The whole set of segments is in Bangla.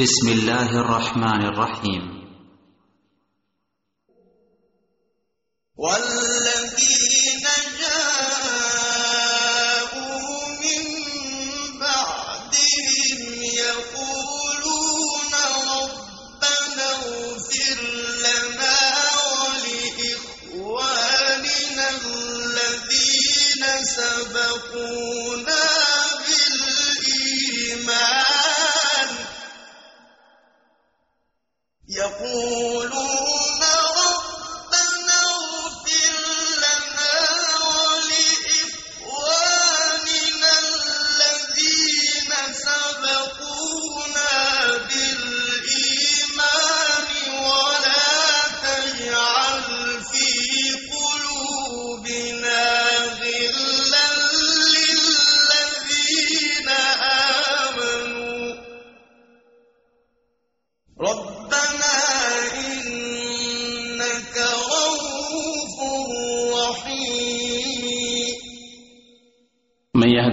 بسم الله الرحمن الرحيم. والذين جاءوا من بعدهم يقولون ربنا اغفر لنا ولإخواننا الذين سبقونا يقولون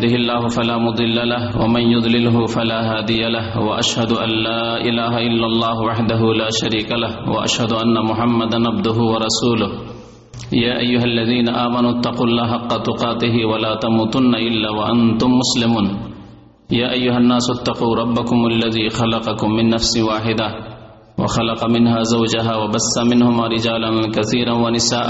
يهده الله فلا مضل له ومن يضلله فلا هادي له وأشهد أن لا إله إلا الله وحده لا شريك له وأشهد أن محمدا عبده ورسوله. يا أيها الذين آمنوا اتقوا الله حق تقاته ولا تموتن إلا وأنتم مسلمون. يا أيها الناس اتقوا ربكم الذي خلقكم من نفس واحدة وخلق منها زوجها وبث منهما رجالا كثيرا ونساء.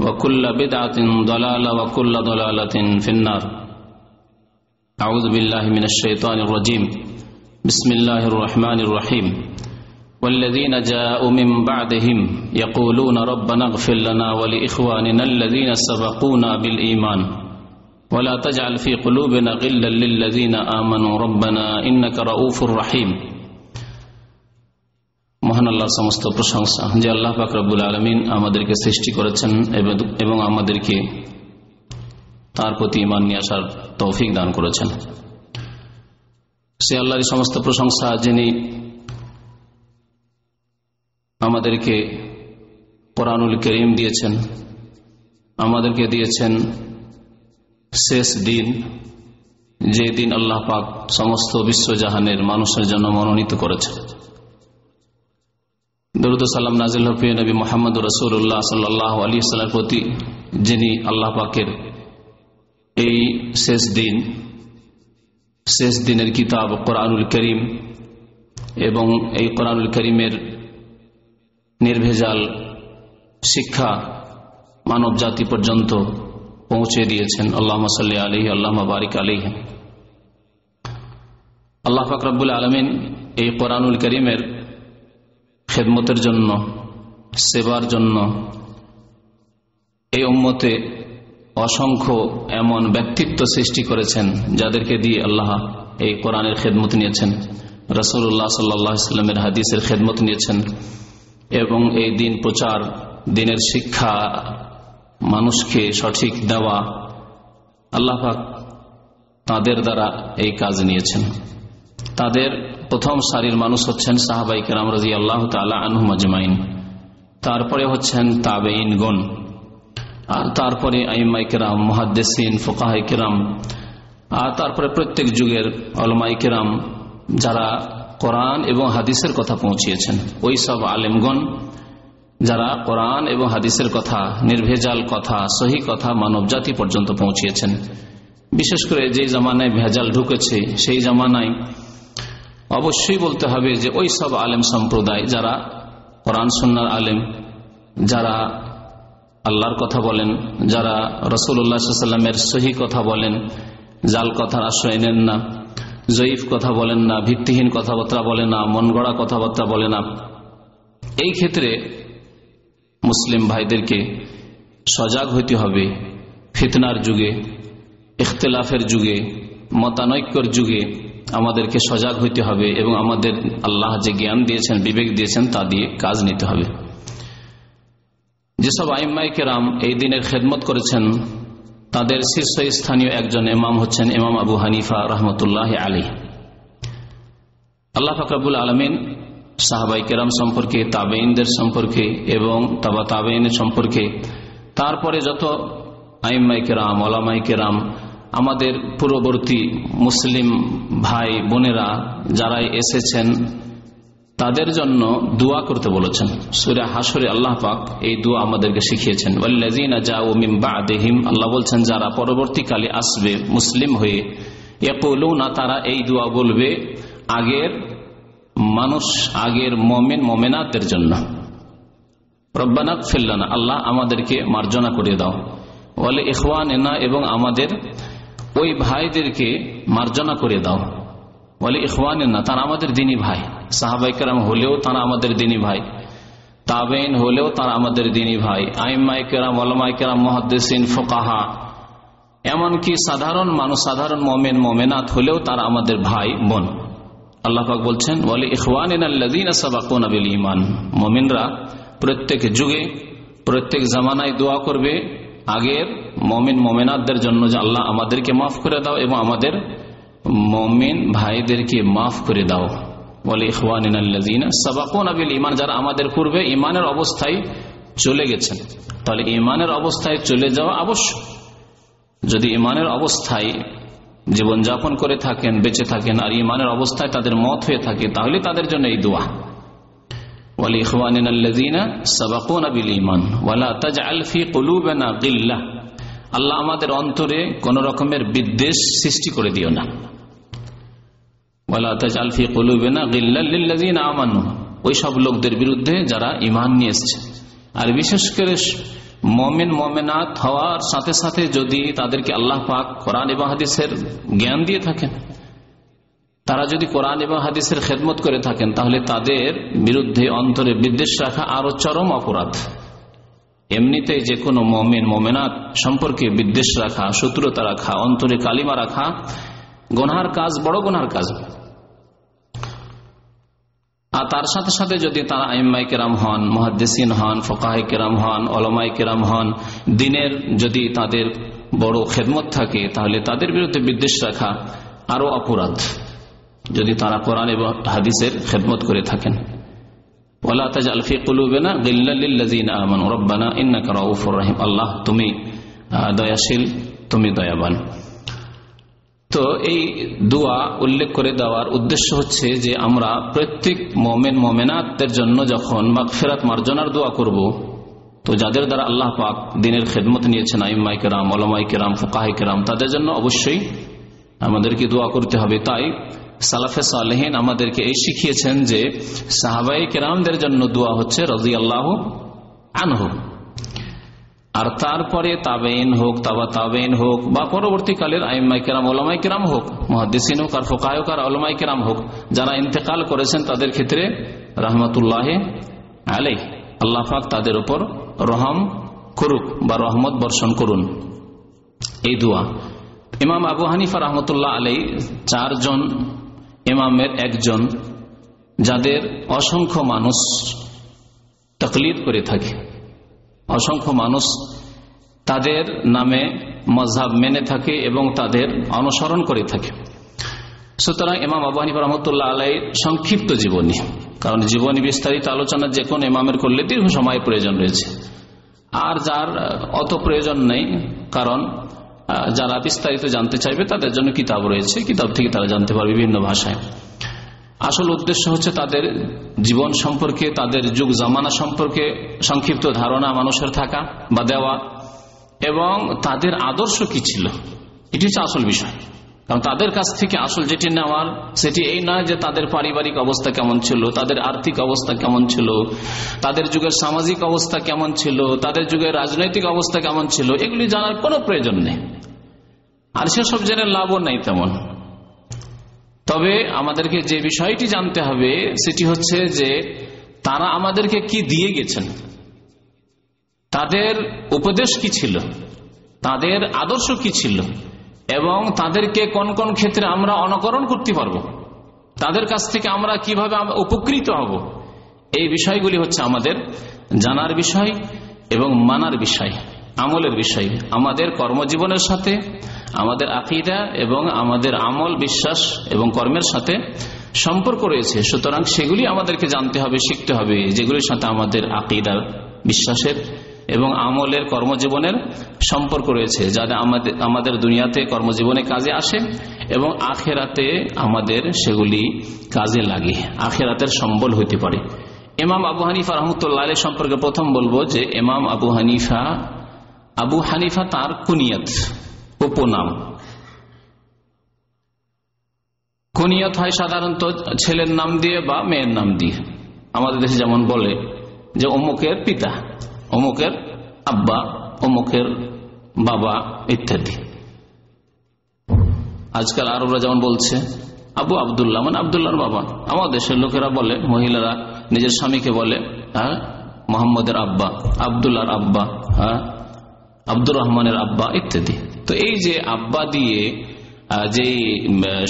وكل بدعة ضلالة وكل ضلالة في النار. أعوذ بالله من الشيطان الرجيم. بسم الله الرحمن الرحيم. والذين جاءوا من بعدهم يقولون ربنا اغفر لنا ولإخواننا الذين سبقونا بالإيمان. ولا تجعل في قلوبنا غلا للذين آمنوا. ربنا إنك رؤوف رحيم. মহান আল্লাহর সমস্ত প্রশংসা যে আল্লাহ ফাকরাবুল আলমিন আমাদেরকে সৃষ্টি করেছেন এবং আমাদেরকে তার প্রতি ইমান নিয়ে আসার তৌফিক দান করেছেন। সে আল্লাহর সমস্ত প্রশংসা যিনি আমাদেরকে কোরআনুল করিম দিয়েছেন, আমাদেরকে দিয়েছেন শেষ দিন যে দিন আল্লাহ পাক সমস্ত বিশ্বজাহানের মানুষের জন্য মনোনীত করেছেন। দরুদ সাল্লাম নাজিল হফিয়া নবী মোহাম্মদ রসুল্লাহ সাল্লাহ আলী সাল্লার প্রতি, যিনি আল্লাহ পাকের এই শেষ দিন, শেষ দিনের কিতাব কোরআনুল করিম এবং এই কোরআনুল করিমের নির্ভেজাল শিক্ষা মানব জাতি পর্যন্ত পৌঁছে দিয়েছেন। আল্লাহ সাল্লি আলহি আল্লাহ বারিক আলহ আল্লাহ ফাকরাবুল আলমিন এই কোরআনুল করিমের খেদমতের জন্য, সেবার জন্য। এই উম্মতে অসংখ্য এমন ব্যক্তিত্ব সৃষ্টি করেছেন, যাদেরকে দিয়ে আল্লাহ এই কোরআনের খেদমত নিয়েছেন। রসুল্লাহ সাল্লামের হাদিসের খেদমত নিয়েছেন এবং এই দিন প্রচার, দিনের শিক্ষা, মানুষকে সঠিক দেওয়া আল্লাহাক তাদের দ্বারা এই কাজ নিয়েছেন। তাদের প্রথম সারির মানুষ হচ্ছেন সাহাবাই কেরাম রাজি আল্লাহ তালা তারপরে হচ্ছেন তাবেইন গন আর তারপরে আইমাই কেরাম, মহাদ্দেসিন ফোকাহাই কেরাম। আর তারপরে প্রত্যেক যুগের অলমাই কেরাম যারা কোরআন এবং হাদিসের কথা পৌঁছিয়েছেন। ওই সব আলেমগণ যারা কোরআন এবং হাদিসের কথা, নির্ভেজাল কথা, সহি কথা, মানব জাতি পর্যন্ত পৌঁছিয়েছেন। বিশেষ করে যে জামানায় ভেজাল ঢুকেছে, সেই জামানায় অবশ্যই বলতে হবে যে ওই সব আলেম সম্প্রদায়, যারা কোরআন সন্ন্যার আলেম, যারা আল্লাহর কথা বলেন, যারা রসুল্লাহামের সহি কথা বলেন, জাল কথার আশ্রয় নেন না, জয়ীফ কথা বলেন না, ভিত্তিহীন কথাবার্তা বলে না মন গড়া কথাবার্তা বলে না। এই ক্ষেত্রে মুসলিম ভাইদেরকে সজাগ হইতে হবে ফিতনার যুগে, ইখতলাফের যুগে, মতানৈক্যর যুগে আমাদেরকে সজাগ হইতে হবে এবং আমাদের আল্লাহ যে জ্ঞান দিয়েছেন, বিবেক দিয়েছেন, তা দিয়ে কাজ নিতে হবে। যেসব আইম্মাই কেরাম এই দিনের খেদমত করেছেন, তাদের শীর্ষস্থানীয় একজন এমাম হচ্ছেন এমাম আবু হানিফা রহমতুল্লাহ আলী আল্লাহ ফকরাবুল আলমিন সাহাবাই কেরাম সম্পর্কে তাবেইনদের সম্পর্কে এবং তাবা তাবেইনের সম্পর্কে, তারপরে যত আইম্মাই কেরাম ওলামাই কেরাম আমাদের পূর্ববর্তী মুসলিম ভাই, বোনেরা যারাই এসেছেন, তাদের জন্য দোয়া করতে বলেছেন। সুরে হাসরে আল্লাহ পাক এই দোয়া আমাদেরকে শিখিয়েছেন। দেহিম আল্লাহ বলছেন, যারা পরবর্তীকালে আসবে, মুসলিম হয়ে না তারা এই দোয়া বলবে, আগের মানুষ, আগের মমেন মমেনাদের জন্য। রব্বানাক ফেললানা আল্লাহ আমাদেরকে মার্জনা করে দাও। বলে ইখওয়ান এবং আমাদের ওই ভাইদেরকে মার্জনা করে দাও। বলে ইখওয়ান না, তারা আমাদের দিনী ভাই। সাহাবাই কেরাম হলেও তারা আমাদের দিনী ভাই। তাবেইন হলেও তারা আমাদের দিনী ভাই। আইমাই কেরাম আলমাই কেরাম, মহাদ্দেসিন, ফোকাহা। এমনকি সাধারণ মানুষ, সাধারণ মোমেন মোমেনাথ হলেও তারা আমাদের ভাই, বোন। আল্লাহাক বলছেন, বলে ইমান মোমিনরা প্রত্যেক যুগে, প্রত্যেক জামানায় দোয়া করবে আগের মমিন মোমেনাদের জন্য যে আল্লাহ আমাদেরকে মাফ করে দাও এবং আমাদের মমিন ভাইদেরকে মাফ করে দাও। বলে সাবাকুন আবিল ইমান যারা আমাদের পূর্বে ইমানের অবস্থায় চলে গেছেন। তাহলে ইমানের অবস্থায় চলে যাওয়া আবশ্যক। যদি ইমানের অবস্থায় জীবনযাপন করে থাকেন, বেঁচে থাকেন, আর ইমানের অবস্থায় তাদের মত হয়ে থাকে, তাহলে তাদের জন্য এই দোয়া। আল্লাহ আমাদের অন্তরে কোন রকমের বিদ্বেষ সৃষ্টি করে দিও না। ওই সব লোকদের বিরুদ্ধে যারা ইমান নিয়ে এসছে। আর বিশেষ করে মমিন মমেনাথ হওয়ার সাথে সাথে যদি তাদেরকে আল্লাহ পাক কোরআন এবং হাদিসের জ্ঞান দিয়ে থাকেন তারা যদি কোরআন এবং হাদিসের খেদমত করে থাকেন, তাহলে তাদের বিরুদ্ধে অন্তরে বিদ্বেষ রাখা আরও চরম অপরাধ। এমনিতে যে কোনো মমিন মমেনাথ সম্পর্কে বিদ্বেষ রাখা শত্রুতা রাখা, অন্তরে কালিমা রাখা, গনহার কাজ বড় গনহার কাজ। আর তার সাথে সাথে যদি তারা আইম্মাই কেরাম হন, মহাদ্দেসিন হন ফকাহ কেরাম হন অলমাই কেরাম হন, দিনের যদি তাদের বড় খেদমত থাকে, তাহলে তাদের বিরুদ্ধে বিদ্বেষ রাখা আরও অপরাধ। যদি তারা কোরআন এবং হাদিসের খেদমত করে থাকেন। আল্লাহ, তুমি দয়াশীল, তুমি দয়াবান। তো এই উল্লেখ করে দেওয়ার উদ্দেশ্য হচ্ছে যে আমরা প্রত্যেক মোমেন মোমেনাতের জন্য যখন ফেরাত মার্জনার দোয়া করব, তো যাদের দ্বারা আল্লাহ পাক দিনের খেদমত নিয়েছেন আইম্মাই কেরাম অলমাই কেরাম ফুকাহ কেরাম, তাদের জন্য অবশ্যই আমাদেরকে দোয়া করতে হবে। তাই সালাফে সালেহীন আমাদেরকে এই শিখিয়েছেন যে সাহাবাই কেরামদের জন্য দোয়া হচ্ছে রাজি আল্লাহ আনহু। আর তারপরে তাবেইন হোক, তাবা তাবেইন হোক, বা পরবর্তীকালের আইমাই কেরাম ওলামাই কেরাম হোক মহাদিসিন হোক, আর ফোকায়ক আর ওলামাই কেরাম হোক, যারা ইন্তেকাল করেছেন তাদের ক্ষেত্রে রহমতুল্লাহ আলাই আল্লাহ পাক তাদের উপর রহম করুক বা রহমত বর্ষণ করুন। এই দোয়া। ইমাম আবু হানিফা রহমতুল্লাহ আলাই চারজন ইমামের একজন যাদের অসংখ্য মানুষ তকলিদ করে থাকে। অসংখ্য মানুষ তাদের নামে মজাব মেনে থাকে এবং তাদের অনুসরণ করে থাকে। সুতরাং ইমাম আবু রহমতুল্লাহ আলাই সংক্ষিপ্ত জীবনী, কারণ জীবনী বিস্তারিত আলোচনা যে কোনো ইমামের করলে দীর্ঘ সময় প্রয়োজন রয়েছে। আর যার অত প্রয়োজন নেই, কারণ যারা বিস্তারিত জানতে চাইবে তাদের জন্য কিতাব রয়েছে। কিতাব থেকে তারা জানতে পারবে বিভিন্ন ভাষায়। আসল উদ্দেশ্য হচ্ছে তাদের জীবন সম্পর্কে, তাদের যুগ জামানা সম্পর্কে, সংক্ষিপ্ত ধারণা মানুষের থাকা বা দেওয়া এবং তাদের আদর্শ কি ছিল? এটি হচ্ছে আসল বিষয়। কারণ তাদের কাছ থেকে আসল যেটি নেওয়ার, সেটি এই নয় যে তাদের পারিবারিক অবস্থা কেমন ছিল, তাদের আর্থিক অবস্থা কেমন ছিল, তাদের যুগের সামাজিক অবস্থা কেমন ছিল, তাদের যুগের রাজনৈতিক অবস্থা কেমন ছিল, এগুলি জানার কোনো প্রয়োজন নেই। আর সেসব জেনে লাভও নেই তেমন। তবে আমাদেরকে যে বিষয়টি জানতে হবে, সেটি হচ্ছে যে তারা আমাদেরকে কি দিয়ে গেছেন? তাদের উপদেশ কি ছিল? তাদের আদর্শ কি ছিল? এবং তাদেরকে কোন কোন ক্ষেত্রে আমরা অনুকরণ করতে পারব? তাদের কাছ থেকে আমরা কীভাবে উপকৃত হব? এই বিষয়গুলি হচ্ছে আমাদের জানার বিষয় এবং মানার বিষয়, আমলের বিষয়। আমাদের কর্মজীবনের সাথে, আমাদের আকিদা এবং আমাদের আমল, বিশ্বাস এবং কর্মের সাথে সম্পর্ক রয়েছে। সুতরাং সেগুলি আমাদেরকে জানতে হবে, শিখতে হবে, যেগুলির সাথে আমাদের আকিদা বিশ্বাসের এবং আমলের কর্মজীবনের সম্পর্ক রয়েছে, যাতে আমাদের আমাদের দুনিয়াতে কর্মজীবনে কাজে আসে এবং আখেরাতে আমাদের সেগুলি কাজে লাগে, আখেরাতের সম্বল হইতে পারে। এমাম আবু হানিফা রহমতুল্লাহ আলী সম্পর্কে প্রথম বলব যে এমাম আবু হানিফা আবু হানিফা তার কুনিয়ত, উপনাম। কুনিয়ত হয় সাধারণত ছেলের নাম দিয়ে বা মেয়ের নাম দিয়ে। আমাদের দেশে যেমন বলে যে, অমুকের পিতা। অমুকের আব্বা, অমুকের বাবা ইত্যাদি। আজকাল আরবরা যেমন বলছে, আবু আবদুল্লাহ মানে আবদুল্লাহর বাবা। আমাদের দেশের লোকেরা বলে, মহিলারা নিজের স্বামীকে বলে হ্যাঁ মোহাম্মদের আব্বা, আবদুল্লাহর আব্বা হ্যাঁ আব্দুর রহমানের আব্বা, ইত্যাদি। তো এই যে আব্বা দিয়ে যে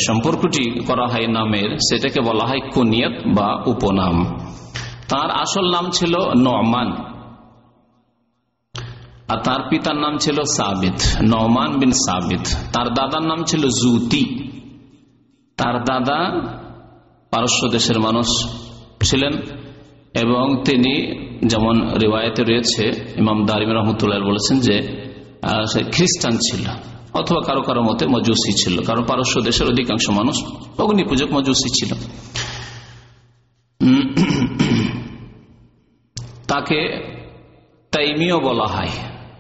সম্পর্কটি করা হয় নামের, সেটাকে বলা হয় কুনিয়ত বা উপনাম। তার আসল নাম ছিল নমান আর তার পিতার নাম ছিল সাবিত নমান বিন সাবিত। তার দাদার নাম ছিল জুতি তার দাদা পারস্য দেশের মানুষ ছিলেন এবং তিনি যেমন রেওয়ায়তে রয়েছে, ইমাম দারিম রহমতুল্লাহ বলেছেন যে খ্রিস্টান ছিল অথবা কারও কারও মতে মজুসি ছিল, কারণ পারস্য দেশের অধিকাংশ মানুষ অগ্নি পূজক মজুসি ছিল। তাকে তাইমিও বলা হয়।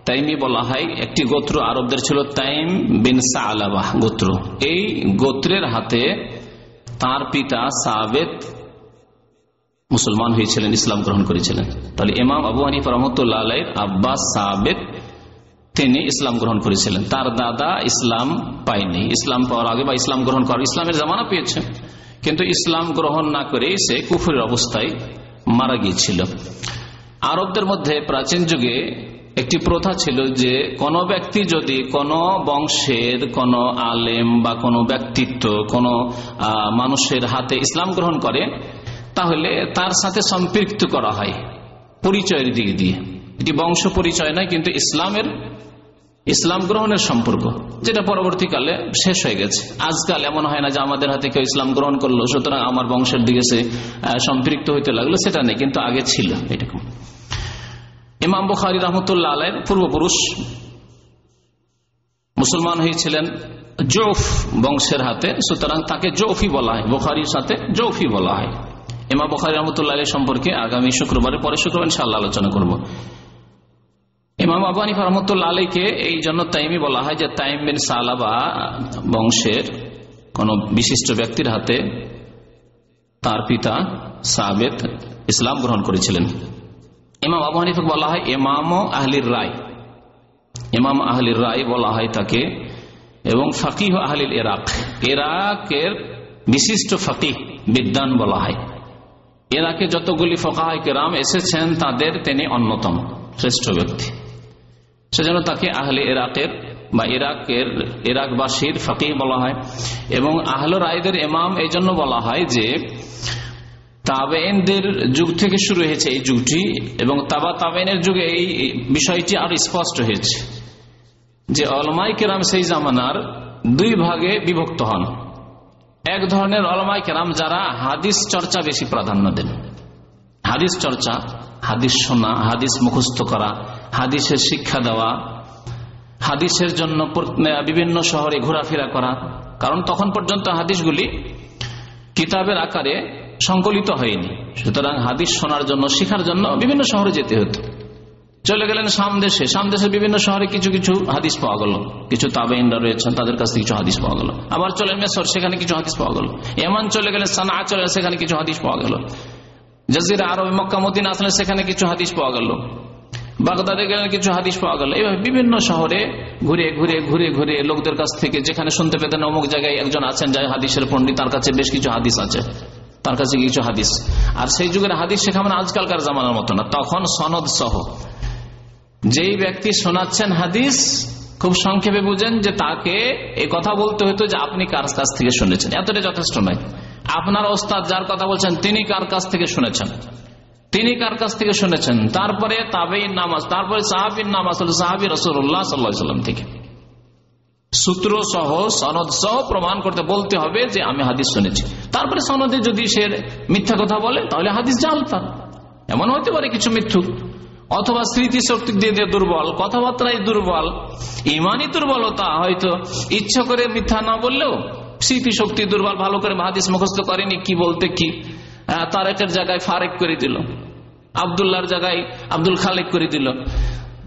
তাইমি বলা হয়, একটি গোত্র আরবদের ছিল তাইম বিন সালাবাহ গোত্র। এই গোত্রের হাতে তার পিতা সাবেদ মুসলমান হয়েছিলেন, ইসলাম গ্রহণ করেছিলেন। তাহলে ইমাম আবু হানিফ রহমতুল্লাহ আব্বাস সাবেদ তিনি ইসলাম গ্রহণ করেছিলেন। তার দাদা ইসলাম পায়নি। ইসলাম পাওয়ার আগে বা ইসলাম গ্রহণ করার, ইসলামের জামানা পেয়েছে। কিন্তু ইসলাম গ্রহণ না করে সে কুফুরের অবস্থায় মারা গিয়েছিল। আরবদের মধ্যে প্রাচীন যুগে একটি প্রথা ছিল যে কোন ব্যক্তি যদি কোন বংশের কোন আলেম বা কোনো ব্যক্তিত্ব, কোন মানুষের হাতে ইসলাম গ্রহণ করে, তাহলে তার সাথে সম্পৃক্ত করা হয় পরিচয়ের দিক দিয়ে। এটি বংশ পরিচয় নয়, কিন্তু ইসলামের, ইসলাম গ্রহণের সম্পর্ক, যেটা পরবর্তীকালে শেষ হয়ে গেছে। আজকাল এমন হয় না যে আমাদের হাতে কেউ ইসলাম গ্রহণ করল, সুতরাং আমার বংশের দিকে সে সম্পৃক্ত হইতে লাগল, সেটা নেই, কিন্তু আগে ছিল এরকম। ইমাম বুখারি রহমতুল্লাহ আলের পূর্বপুরুষ, মুসলমান হয়েছিলেন জৌফ বংশের হাতে, সুতরাং তাকে জৌফি বলা হয়, বুখারির সাথে জৌফি বলা হয়। ইমাম বুখারি রহমতুল্লাহ আলী সম্পর্কে আগামী শুক্রবারে পরে শুক্রবার ইনশাল্লাহ আলোচনা করব। ইমাম আবু হানিফা রহমতুল্লাহ আলীকে এই জন্য তাইমি বলা হয় যে তাইম বিন সালাবা বংশের কোন বিশিষ্ট ব্যক্তির হাতে তার পিতা সাবেদ ইসলাম গ্রহণ করেছিলেন। ইমাম আবু হানিফা বলা হয় ইমাম আহলির রায়। ইমাম আহলির রায় বলা হয় তাকে এবং ফাকিহ আহলিল ইরাক। ইরাকের বিশিষ্ট ফাকিহ বিদ্যান বলা হয়। ইরাকে যতগুলি ফকাহাই কেরাম এসেছেন, তাদের তিনি অন্যতম শ্রেষ্ঠ ব্যক্তি। সেজন্য তাকে আহলে ইরাকের বা ইরাকের ইরাকবাসীর ফাকিহ বলা হয় এবং আহল রায়দের এমাম এই জন্য বলা হয় যে তাবেনদের যুগ থেকে শুরু হয়েছে এই যুগটি, এবং তাবা তাবেনের যুগে এই বিষয়টি আরও স্পষ্ট হয়েছে যে অলমাই কেরাম সেই জামানার দুই ভাগে বিভক্ত হন। এক ধরনের অলমাই কেরাম যারা হাদিস চর্চা বেশি প্রাধান্য দেন। হাদিস চর্চা, হাদিস শোনা, হাদিস মুখস্থ করা, হাদিসের শিক্ষা দেওয়া, হাদিসের জন্য বিভিন্ন শহরে ঘোরাফেরা করা। কারণ তখন পর্যন্ত হাদিসগুলি কিতাবের আকারে সংকলিত হয়নি। সুতরাং হাদিস শোনার জন্য, শিখার জন্য বিভিন্ন শহরে যেতে হতো। চলে গেলেন সামদেশে সামদেশের বিভিন্ন শহরে কিছু কিছু হাদিস পাওয়া গেল। কিছু তাবেইনরা রয়েছেন, তাদের কাছ থেকে কিছু হাদিস পাওয়া গেল। আবার চলে মেসর, সেখানে কিছু হাদিস পাওয়া গেল। এমন চলে গেলেন সানা চলে সেখানে কিছু হাদিস পাওয়া গেল। জাজিরা, আরব মক্কামুদ্দিন আসলে সেখানে কিছু হাদিস পাওয়া গেল। বাগদাদে গেলেন কিছু হাদিস পাওয়া গেল। এইভাবে বিভিন্ন শহরে ঘুরে ঘুরে ঘুরে ঘুরে লোকদের কাছ থেকে যেখানে শুনতে পেতেন, অমুক জায়গায় একজন আছেন যাই হাদিসের পন্ডিত তার কাছে বেশ কিছু হাদিস আছে। তার কাছে কিছু হাদিস। আর সেই যুগের হাদিস শেখা মানে আজকালকার জামানার মতো না। তখন সনদ সহ। যেই ব্যক্তি শোনাচ্ছেন হাদিস, খুব সংক্ষেপে বুঝেন যে তাকে এই কথা বলতে হতো যে আপনি কার কাছ থেকে শুনেছেন। এতটা যথেষ্ট নয়। আপনার ওস্তাদ যার কথা বলছেন, তিনি কার কাছ থেকে শুনেছেন? তিনি কার কাছ থেকে শুনেছেন? তারপরে তাবেই নামাজ, তারপরে সাহাবির নামাজ সাহাবি রসুল্লাহ সাল্লাহ সাল্লাম থেকে। সূত্র সহ, সনদ সহ প্রমাণ করতে বলতে হবে যে আমি হাদিস শুনেছি। তারপরে সনদে যদি সে মিথ্যা কথা বলে, তাহলে হাদিস জাল তার এমন হতে পারে কিছু মিথ্যুক। অথবা স্মৃতি শক্তি দিয়ে দিয়ে দুর্বল কথাবার্তায় দুর্বল, ইমানই দুর্বলতা, হয়তো ইচ্ছা করে মিথ্যা না বললেও স্মৃতি শক্তি দুর্বল, ভালো করে হাদিস মুখস্থ করেনি, কি বলতে কি? তারেকের জায়গায় ফারেক করে দিল। আবদুল্লাহর জায়গায় আব্দুল খালেক করে দিল।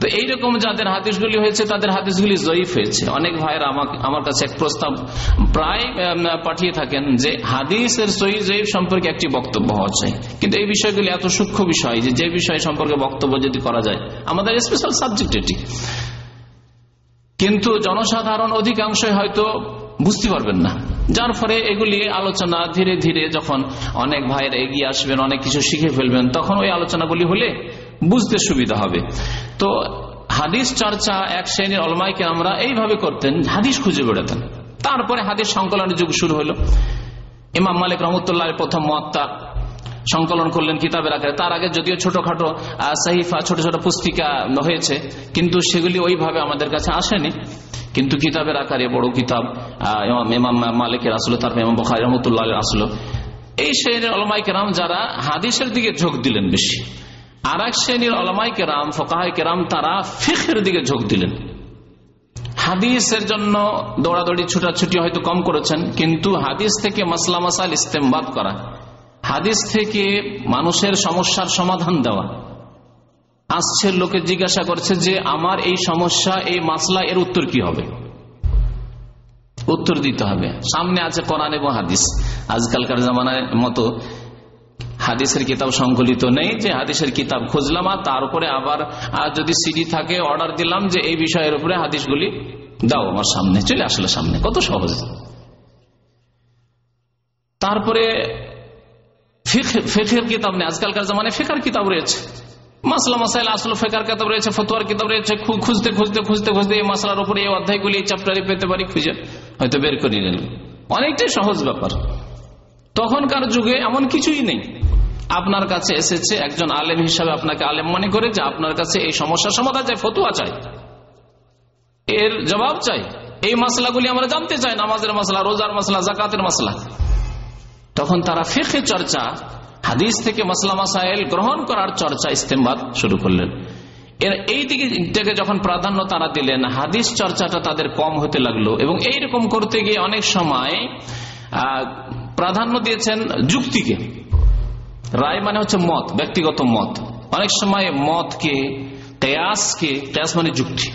তো এইরকম যাদের হাদিসগুলি হয়েছে, তাদের হাদিসগুলি জয়ীফ হয়েছে। অনেক ভাইয়েরা আমাকে আমার কাছে এক প্রস্তাব প্রায় পাঠিয়ে থাকেন যে হাদিসের সহি জয়ীফ সম্পর্কে একটি বক্তব্য হওয়া চাই। কিন্তু এই বিষয়গুলি এত সূক্ষ্ম বিষয় যে যে বিষয় সম্পর্কে বক্তব্য যদি করা যায়, আমাদের স্পেশাল সাবজেক্ট এটি। কিন্তু জনসাধারণ অধিকাংশই হয়তো বুঝতে পারবেন না। যার ফলে এগুলি আলোচনা ধীরে ধীরে যখন অনেক ভাইয়ের এগিয়ে আসবেন, অনেক কিছু শিখে ফেলবেন, তখন ওই আলোচনাগুলি হলে বুঝতে সুবিধা হবে। তো হাদিস চর্চা এক শ্রেণির অলমাইকে আমরা এইভাবে করতেন, হাদিস খুঁজে বেড়াতেন। তারপরে হাদিস সংকলনের যুগ শুরু হলো। ইমাম মালিক রহমতুল্লাহ প্রথম মত্তা সংকলন করলেন কিতাবের আকারে। তার আগে যদিও ছোটখাটো সাহিফা, ছোট ছোট পুস্তিকা হয়েছে, কিন্তু সেগুলি ওইভাবে আমাদের কাছে আসেনি। কিন্তু কিতাবের আকারে বড় কিতাব ইমাম মালিকের আসলো তারপর ইমাম বখারি রহমতুল্লাহ আসলো। এই শ্রেণির অলমাই কেরাম যারা হাদিসের দিকে ঝোঁক দিলেন বেশি আর এক শ্রেণির অলমাই কেরাম, ফকাহাই কেরাম, তারা ফিখের দিকে ঝোঁক দিলেন। হাদিসের জন্য দৌড়াদৌড়ি, ছুটাছুটি হয়তো কম করেছেন, কিন্তু হাদিস থেকে মাসলা মাসাল ইস্তেমবাদ করা, হাদিস থেকে মানুষের সমস্যার সমাধান দেওয়া। আসছে লোকে জিজ্ঞাসা করছে যে, আমার এই সমস্যা, এই মাসলা, এর উত্তর কি হবে? উত্তর দিতে হবে। সামনে আছে কোরআন এবং হাদিস। আজকালকার জামানার মতো হাদিসের কিতাব সংকলিত নেই যে হাদিসের কিতাব খুঁজলাম আর তার উপরে আবার যদি সিডি থাকে অর্ডার দিলাম যে এই বিষয়ের উপরে হাদিসগুলি দাও আমার সামনে, চলে আসলে সামনে, কত সহজ। তারপরে ফেকের কিতাব নেই, আজকালকার জামানে ফেকার কিতাব রয়েছে। মাসলা মাসাইল, আসলো ফেকার কিতাব রয়েছে, ফতোয়ার কিতাব রয়েছে খুঁজতে খুঁজতে খুঁজতে খুঁজতে এই মাসলার উপরে এই অধ্যায়গুলি, এই চ্যাপ্টারে পেতে পারি, খুঁজে হয়তো বের করে নিলেন অনেকটাই সহজ ব্যাপার। তখনকার যুগে এমন কিছুই নেই। আপনার কাছে এসেছে, একজন আলেম হিসাবে আপনাকে আলেম মনে করে যে আপনার কাছে এই সমস্যার সমাধান চাই, ফতুয়া চাই। এর জবাব চাই। এই মশলাগুলি আমরা জানতে চাই, নামাজের মশলা রোজার মশলা জাকাতের মশলা তখন তারা ফেকে চর্চা, হাদিস থেকে মশলা মাসাইল গ্রহণ করার চর্চা ইস্তেমাদ শুরু করলেন। এর এই দিকে যখন প্রাধান্য তারা দিলেন, হাদিস চর্চাটা তাদের কম হতে লাগল এবং এইরকম করতে গিয়ে অনেক সময় প্রাধান্য দিয়েছেন যুক্তিকে। রায় মানে হচ্ছে মত, ব্যক্তিগত মত। অনেক সময় মতকে, কেয়াসকে, কেয়াস মানে যুক্তি।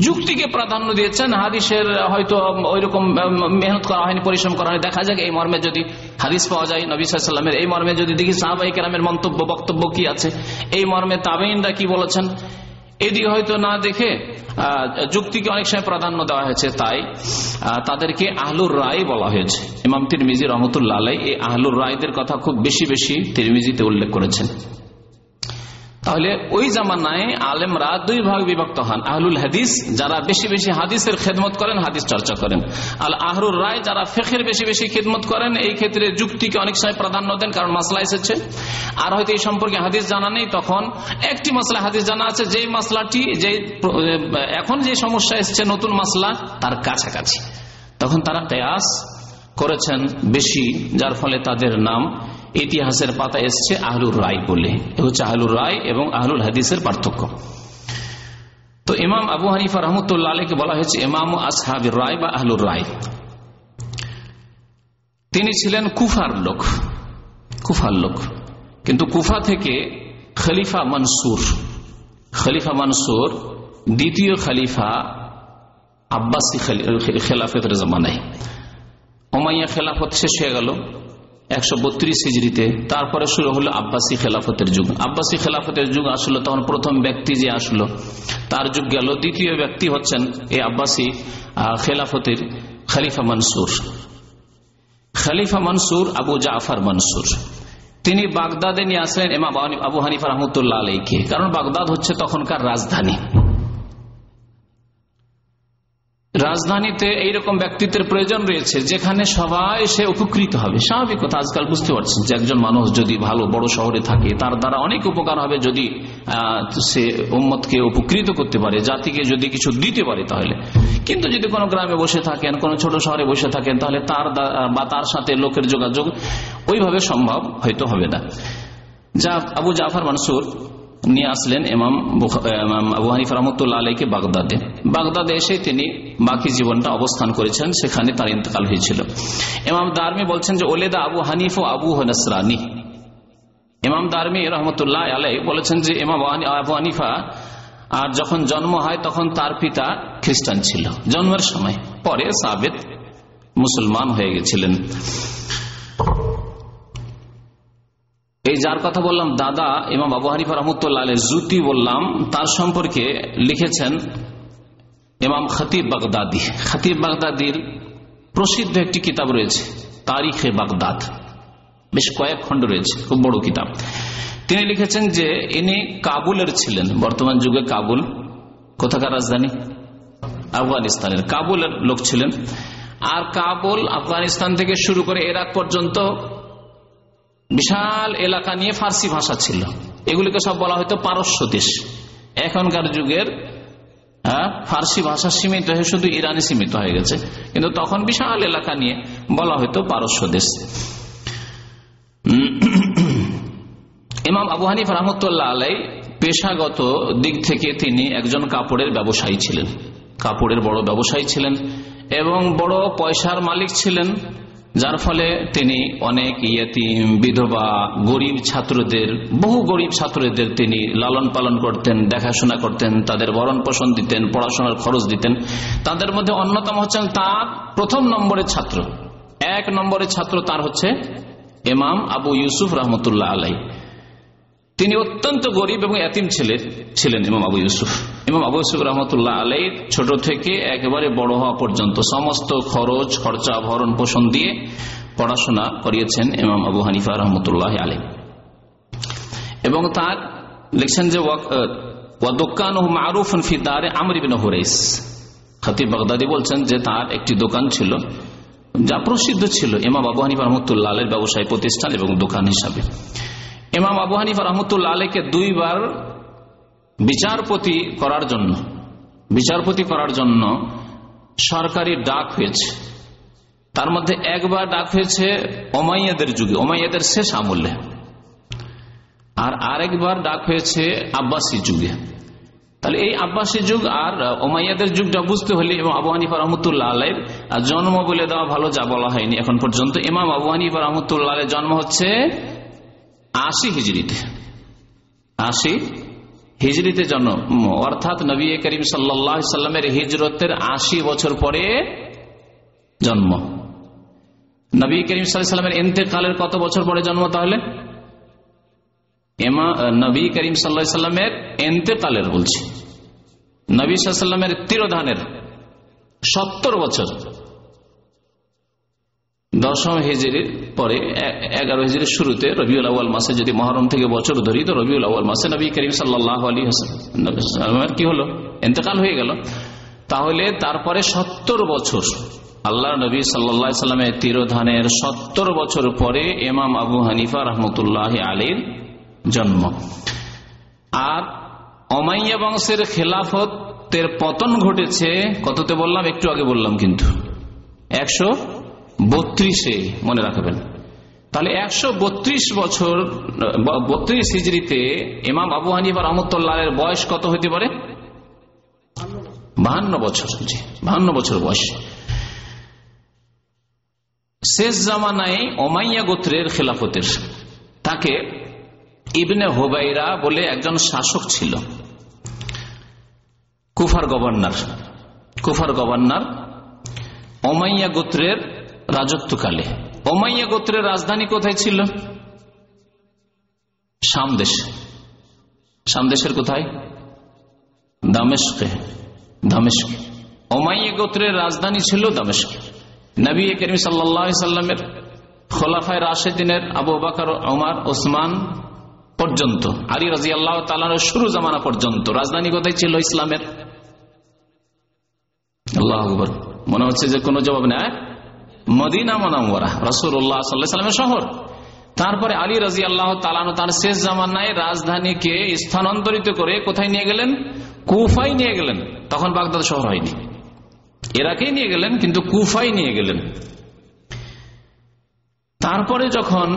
যুক্তিকে প্রাধান্য দিয়েছেন, হাদিসের হয়তো ওই রকম মেহনত করা হয়নি, পরিশ্রম করা হয়নি। দেখা যাক এই মর্মে যদি হাদিস পাওয়া যায়, নবী সাল্লামের এই মর্মে যদি দেখি সাহাবাই কেরামের মন্তব্য, বক্তব্য কি আছে? এই মর্মে তাবেইনরা কি বলেছেন? এদিকে হয়তো না দেখে যুক্তিকে অনেক সময় প্রাধান্য দেওয়া হয়েছে, তাই তাদেরকে আহলুর রায় বলা হয়েছে। ইমাম তিরমিজি রহমতুল্লাহ এই আহলুর রায়দের কথা খুব বেশি বেশি তিরমিজিতে উল্লেখ করেছেন। তাহলে ওই জামানায় আলেমরা দুই ভাগ বিভক্ত হন। আহলুল হাদিস যারা বেশি বেশি হাদিসের খেদমত করেন, হাদিস চর্চা করেন। আল আহরুর রায় যারা ফেখের বেশি বেশি খেদমত করেন, এই ক্ষেত্রে যুক্তিকে অনেক সময় প্রাধান্য দেন, কারণ মাসলা এসেছে। আর হয়তো এই সম্পর্কে হাদিস জানা নেই, তখন একটি মাসলা হাদিস জানা আছে যে মাসলাটি যে এখন যে সমস্যা এসছে, নতুন মাসলা, তার কাছাকাছি। তখন তারা কেয়াস করেছেন বেশি, যার ফলে তাদের নাম ইতিহাসের পাতা এসছে আহলুর রায় বলে। হচ্ছে আহলুর রায় এবং আহলুল হাদিসের পার্থক্য। তো ইমাম আবু হানিফা রহমতুল্লাহ আলীকে বলা হয়েছে, ইমাম আসহাবির রায় বা আহলুর রায়। তিনি ছিলেন কুফার লোক কুফার লোক। কিন্তু কুফা থেকে খলিফা মনসুর খলিফা মনসুর দ্বিতীয় খলিফা আব্বাসী খেলাফতের জমানায়। ওমাইয়া খেলাফত শেষ হয়ে গেল। একশো বত্রিশ হিজড়িতে। তারপরে শুরু হলো আব্বাসী খেলাফতের যুগ। আব্বাসী খেলাফতের যুগ আসলো তখন প্রথম ব্যক্তি যে আসলো, তার যুগ গেল। দ্বিতীয় ব্যক্তি হচ্ছেন এই আব্বাসী খেলাফতের খালিফা মনসুর। খালিফা মনসুর আবু জাফার মনসুর। তিনি বাগদাদে নিয়ে আসলেন এমা আবু হানিফা রহমতুল্লাহ আলীকে কারণ বাগদাদ হচ্ছে তখনকার রাজধানী। রাজধানীতে এইরকম ব্যক্তিত্বের প্রয়োজন রয়েছে, যেখানে সবাই সে উপকৃত হবে। স্বাভাবিক কথা, আজকাল বুঝতে পারছেন যে একজন মানুষ যদি ভালো বড় শহরে থাকে, তার দ্বারা অনেক উপকার হবে যদি সে উম্মতকে উপকৃত করতে পারে, জাতিকে যদি কিছু দিতে পারে তাহলে। কিন্তু যদি কোনো গ্রামে বসে থাকেন, কোনো ছোট শহরে বসে থাকেন, তাহলে তার বা তার সাথে লোকের যোগাযোগ ওইভাবে সম্ভব হয়তো হবে না। যা আবু জাফর মানসুর নিয়ে আসলেন এমাম আবু হানিফ রহমতুল্লাহ আলীকে বাগদাদে। বাগদাদে এসে তিনি বাকি জীবনটা অবস্থান করেছেন, সেখানে তার ইন্তকাল হয়েছিল। এমাম দারমি বলছেন যে, ওলেদা আবু হানিফ ও আবু হনসরানি ইমাম দারমি রহমতুল্লাহ আলাই বলেছেন যে, ইমাম আবু হানিফা, আর যখন জন্ম হয় তখন তার পিতা খ্রিস্টান ছিল। জন্মের সময়, পরে সাবেদ মুসলমান হয়ে গেছিলেন। এই যার কথা বললাম, দাদা ইমাম আবু হানিফা রহমতুল্লাহ জুতি বললাম, তার সম্পর্কে লিখেছেন ইমাম খতিব বাগদাদি। খতিব বাগদাদির প্রসিদ্ধ একটি কিতাব রয়েছে, তারিখে বাগদাদ। বেশ কয়েক খণ্ড রয়েছে, খুব বড় কিতাব। তিনি লিখেছেন যে, ইনি কাবুলের ছিলেন, বর্তমান যুগে কাবুল। কোথাকার রাজধানী? আফগানিস্তানের। কাবুলের লোক ছিলেন। আর কাবুল আফগানিস্তান থেকে শুরু করে এরাক পর্যন্ত বিশাল এলাকা নিয়ে ফার্সি ভাষা ছিল। এগুলিকে সব বলা হয়তো পারস্য দেশ। এখনকার যুগের হ্যাঁ, ফার্সি ভাষা সীমিত হয়ে শুধু ইরানে সীমিত হয়ে গেছে। কিন্তু তখন বিশাল এলাকা নিয়ে বলা হয়তো পারস্য দেশ। ইমাম আবু হানিফ রহমতুল্লাহ আলাই পেশাগত দিক থেকে তিনি একজন কাপড়ের ব্যবসায়ী ছিলেন। কাপড়ের বড় ব্যবসায়ী ছিলেন এবং বড় পয়সার মালিক ছিলেন। যার ফলে তিনি অনেক ইয়েতিম, বিধবা, গরিব ছাত্রদের, বহু গরিব ছাত্রদের তিনি লালন পালন করতেন, দেখাশোনা করতেন, তাদের বরণ পোষণ দিতেন, পড়াশোনার খরচ দিতেন। তাদের মধ্যে অন্যতম হচ্ছেন তার প্রথম নম্বরের ছাত্র। এক নম্বরের ছাত্র তার হচ্ছে এমাম আবু ইউসুফ রহমতুল্লাহ আলাই তিনি অত্যন্ত গরিব এবং এতিম ছেলে, ছিলেন ইমাম আবু ইউসুফ। ইমাম আবু ইউসুফ রহমতুল্লাহ আলাই ছোট থেকে একেবারে বড় হওয়া পর্যন্ত সমস্ত খরচ, খরচা, ভরণ পোষণ দিয়ে পড়াশোনা করিয়েছেন ইমাম আবু হানিফা রহমতুল্লাহ আলাই এবং তার লিখছেন যে বাগদাদি বলছেন যে, তার একটি দোকান ছিল, যা প্রসিদ্ধ ছিল ইমাম আবু হানিফা রহমতুল্লাহ আলের ব্যবসায় প্রতিষ্ঠান এবং দোকান হিসাবে। ইমাম আবু হানিফা রহমতুল্লাহ আলীকে দুইবার বিচারপতি করার জন্য, বিচারপতি করার জন্য সরকারি ডাক হয়েছে। তার মধ্যে একবার ডাক হয়েছে ওমাইয়াদের যুগে, ওমাইয়াদের শেষ আমলে। আর আরেকবার ডাক হয়েছে আব্বাসী যুগে। তাহলে এই আব্বাসী যুগ আর ওমাইয়াদের যুগটা বুঝতে হলে এবং আবু হানিফা রহমতুল্লাহ আলের জন্ম বলে দেওয়া ভালো যা বলা হয়নি। এখন পর্যন্ত ইমাম আবু হানিফা রহমতুল্লাহ জন্ম হচ্ছে আশি হিজড়িতে। আশি হিজড়িতে জন্ম। অর্থাৎ নবী করিম সাল্লামের হিজরতের আশি বছর পরে জন্ম। নবী করিম সাল্লামের ইন্তেকালের কত বছর পরে জন্ম তাহলে? নবী করিম সাল্লামের এন্তেকালের বলছি। নবী সাল্লামের তিরোধানের সত্তর বছর। দশম হেজরির পরে এগারো হেজরির শুরুতে রবিউল আউ্ল মাসে যদি মহরম থেকে বছর ধরি, তো রবিউল আউ্ল মাসে নবী করিম সাল্লাহ আলী হাসান কি হলো? এতেকাল হয়ে গেল। তাহলে তারপরে সত্তর বছর আল্লাহ নবী সাল্লা সাল্লামের তিরোধানের সত্তর বছর পরে এমাম আবু হানিফা রহমতুল্লাহ আলীর জন্ম। আর অমাইয়া বংশের খেলাফতের পতন ঘটেছে, কততে বললাম? একটু আগে বললাম কিন্তু। একশো বত্রিশে মনে রাখবেন। তাহলে একশো বত্রিশ বছর বত্রিশ হিজড়িতে ইমাম আবু হানিফা রহমতুল্লাহ বয়স কত হইতে পারে? বাহান্ন বছর বাহান্ন বছর বয়স। শেষ জামানায় ওমাইয়া গোত্রের খেলাফতের, তাকে ইবনে হোবাইরা বলে একজন শাসক ছিল। কুফার গভর্নর কুফার গভর্নর ওমাইয়া গোত্রের রাজত্বকালে। ওমাইয়া গোত্রের রাজধানী কোথায় ছিল? সামদেশ সামদেশের কোথায়? দামেশকে দামেশকে ওমাইয়া গোত্রের রাজধানী ছিল দামেশকে নবী করিম সাল্লামের খোলাফায় রাশেদিনের আবু বাকর, ওমার, ওসমান পর্যন্ত, আলী রাজি আল্লাহ তালানোর শুরু জামানা পর্যন্ত। রাজধানী কোথায় ছিল ইসলামের? আল্লাহ মনে হচ্ছে যে কোনো জবাব নেই মদিনা মনামরা রসুল্লাহ সাল্লাহ সাল্লামের শহর। তারপরে আলী রাজি আল্লাহ তালানো তার শেষ জামানায় রাজধানীকে স্থানান্তরিত করে কোথায় নিয়ে গেলেন? কুফাই নিয়ে গেলেন। তখন বাগদাদ শহর হয়নি। এরাকেই নিয়ে গেলেন, কিন্তু কুফাই নিয়ে গেলেন। তারপরে যখন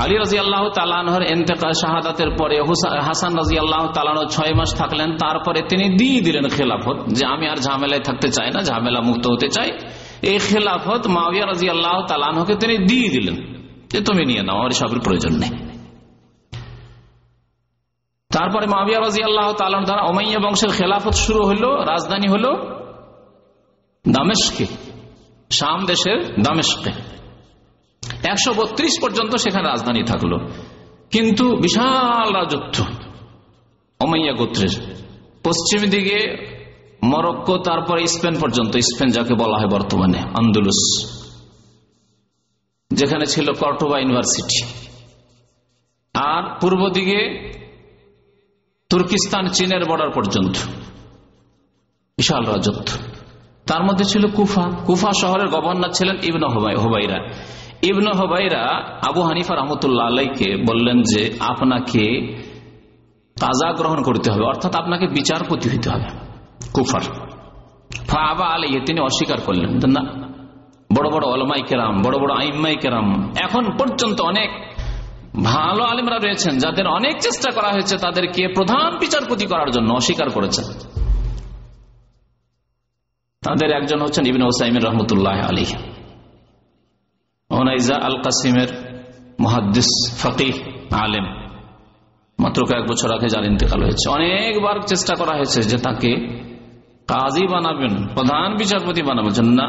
আলী রাজি আল্লাহ তালানহর এন্তেকাল শাহাদাতের পরে হাসান রাজি আল্লাহ তালানো ছয় মাস থাকলেন, তারপরে তিনি দিয়ে দিলেন খেলাফত যে আমি আর ঝামেলায় থাকতে চাই না, ঝামেলা মুক্ত হতে চাই। এই খেলাফত মাবিয়া রাজি আল্লাহ তালানহকে তিনি দিয়ে দিলেন যে তুমি নিয়ে নাও, আমার সবের প্রয়োজন নেই। তারপরে মাবিয়া রাজি আল্লাহ তালান দ্বারা ওমাইয়া বংশের খেলাফত শুরু হলো, রাজধানী হলো দামেশকে, শাম দেশের দামেশকে। একশো বত্রিশ পর্যন্ত সেখানে রাজধানী থাকল। কিন্তু বিশাল রাজত্ব অমাইয়া গোত্রের। পশ্চিম দিকে মরক্কো, তারপরে স্পেন পর্যন্ত। স্পেন যাকে বলা হয় বর্তমানে, আন্দুলুস। যেখানে ছিল কর্টোবা ইউনিভার্সিটি। আর পূর্ব দিকে তুর্কিস্তান, চীনের বর্ডার পর্যন্ত। বিশাল রাজত্ব। তার মধ্যে ছিল কুফা। কুফা শহরের গভর্নর ছিলেন ইবন হোবাইরা। ইবন হবাইরা আবু হানিফা রহমতুল্লাহ আলাইকে বললেন যে, আপনাকে তাজা গ্রহণ করতে হবে, অর্থাৎ আপনাকে বিচারপতি হইতে হবে। কুফার। ফাবা আলাই তিনি অস্বীকার করলেন। না, বড় বড় অলমাই কেরাম, বড় বড় আইম্মাই কেরাম, এখন পর্যন্ত অনেক ভালো আলিমরা রয়েছেন যাদের অনেক চেষ্টা করা হয়েছে তাদেরকে প্রধান বিচারপতি করার জন্য অস্বীকার করেছেন। তাদের একজন হচ্ছেন ইবিন ওসাইমিন রহমতুল্লাহ আলী ওনাইজা আল কাসিমের মহাদ্দিস ফকিহ আলেম। মাত্র কয়েক বছর আগে যার ইন্তেকাল হয়েছে। অনেকবার চেষ্টা করা হয়েছে যে তাকে কাজী বানাবেন, প্রধান বিচারপতি বানাবেন। না,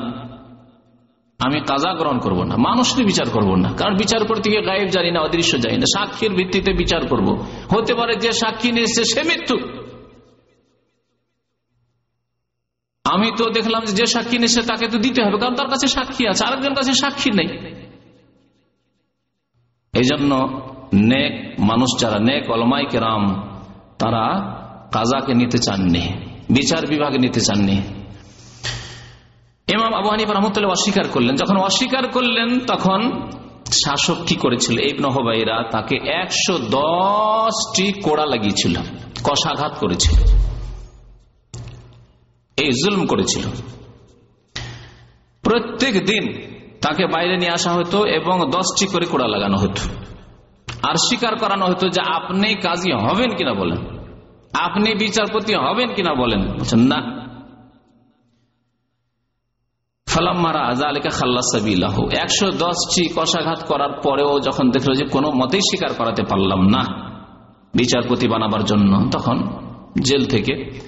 আমি কাজা গ্রহণ করব না, মানুষকে বিচার করব না, কারণ বিচার করতে গিয়ে গায়েব জানি না, অদৃশ্য জানি না, সাক্ষীর ভিত্তিতে বিচার করব। হতে পারে যে সাক্ষী নিয়েছে সে মৃত্যু। আমি তো দেখলাম যে সাক্ষী নিয়েছে তাকে তো দিতে হবে, কারণ তার কাছে সাক্ষী আছে আরেকজন কাছে সাক্ষী নেই। এই জন্য নেক মানুষ যারা, নেক অলমাই কেরাম, তারা কাজাকে নিতে চাননি। বিচার বিভাগে নিতে চাননি। এমাম আবু হানিফ রহমতুল্লাহ অস্বীকার করলেন। যখন অস্বীকার করলেন, তখন শাসক কি করেছিল? এই নহবাইরা তাকে একশো দশটি কোড়া লাগিয়েছিল, কষাঘাত করেছিল। এই জুলম করেছিল। প্রত্যেক দিন তাকে বাইরে নিয়ে আসা হতো এবং দশটি করে কোড়া লাগানো হতো। আর স্বীকার করানো হতো যে আপনি কাজী হবেন কিনা বলেন। আপনি বিচারপতি হবেন কিনা বলেন? বলছেন, না। একশো দশটি কষাঘাত করার পরেও যখন দেখল যে কোনো মতেই করাতে পারলাম না বিচারপতি বানাবার জন্য, তখন জেল থেকে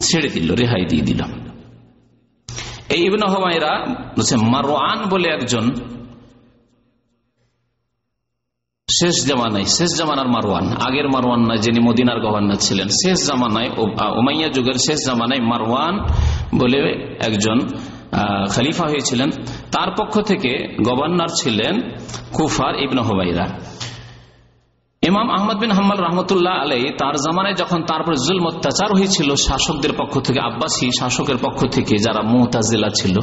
ছেড়ে দিল, রেহাই দিয়ে দিল। এই ইবন মারোয়ান বলে একজন শেষ জামানায়, শেষ জামানার মারওয়ান, আগের মারওয়ান নয় যিনি মদিনার গভর্নর ছিলেন। শেষ জামানায় ওমাইয়া যুগের শেষ জামানায় মারওয়ান বলে একজন খালিফা হয়েছিলেন। তার পক্ষ থেকে গভর্নর ছিলেন কুফার ইবন হবাইরা। ইমাম আহমদ বিন হাম্মাল রহমতুল্লাহ আলাই তার জামানায় যখন তারপর জুল অত্যাচার হয়েছিল, শাসকদের পক্ষ থেকে, আব্বাসী শাসকের পক্ষ থেকে যারা মোহতাজিলা ছিল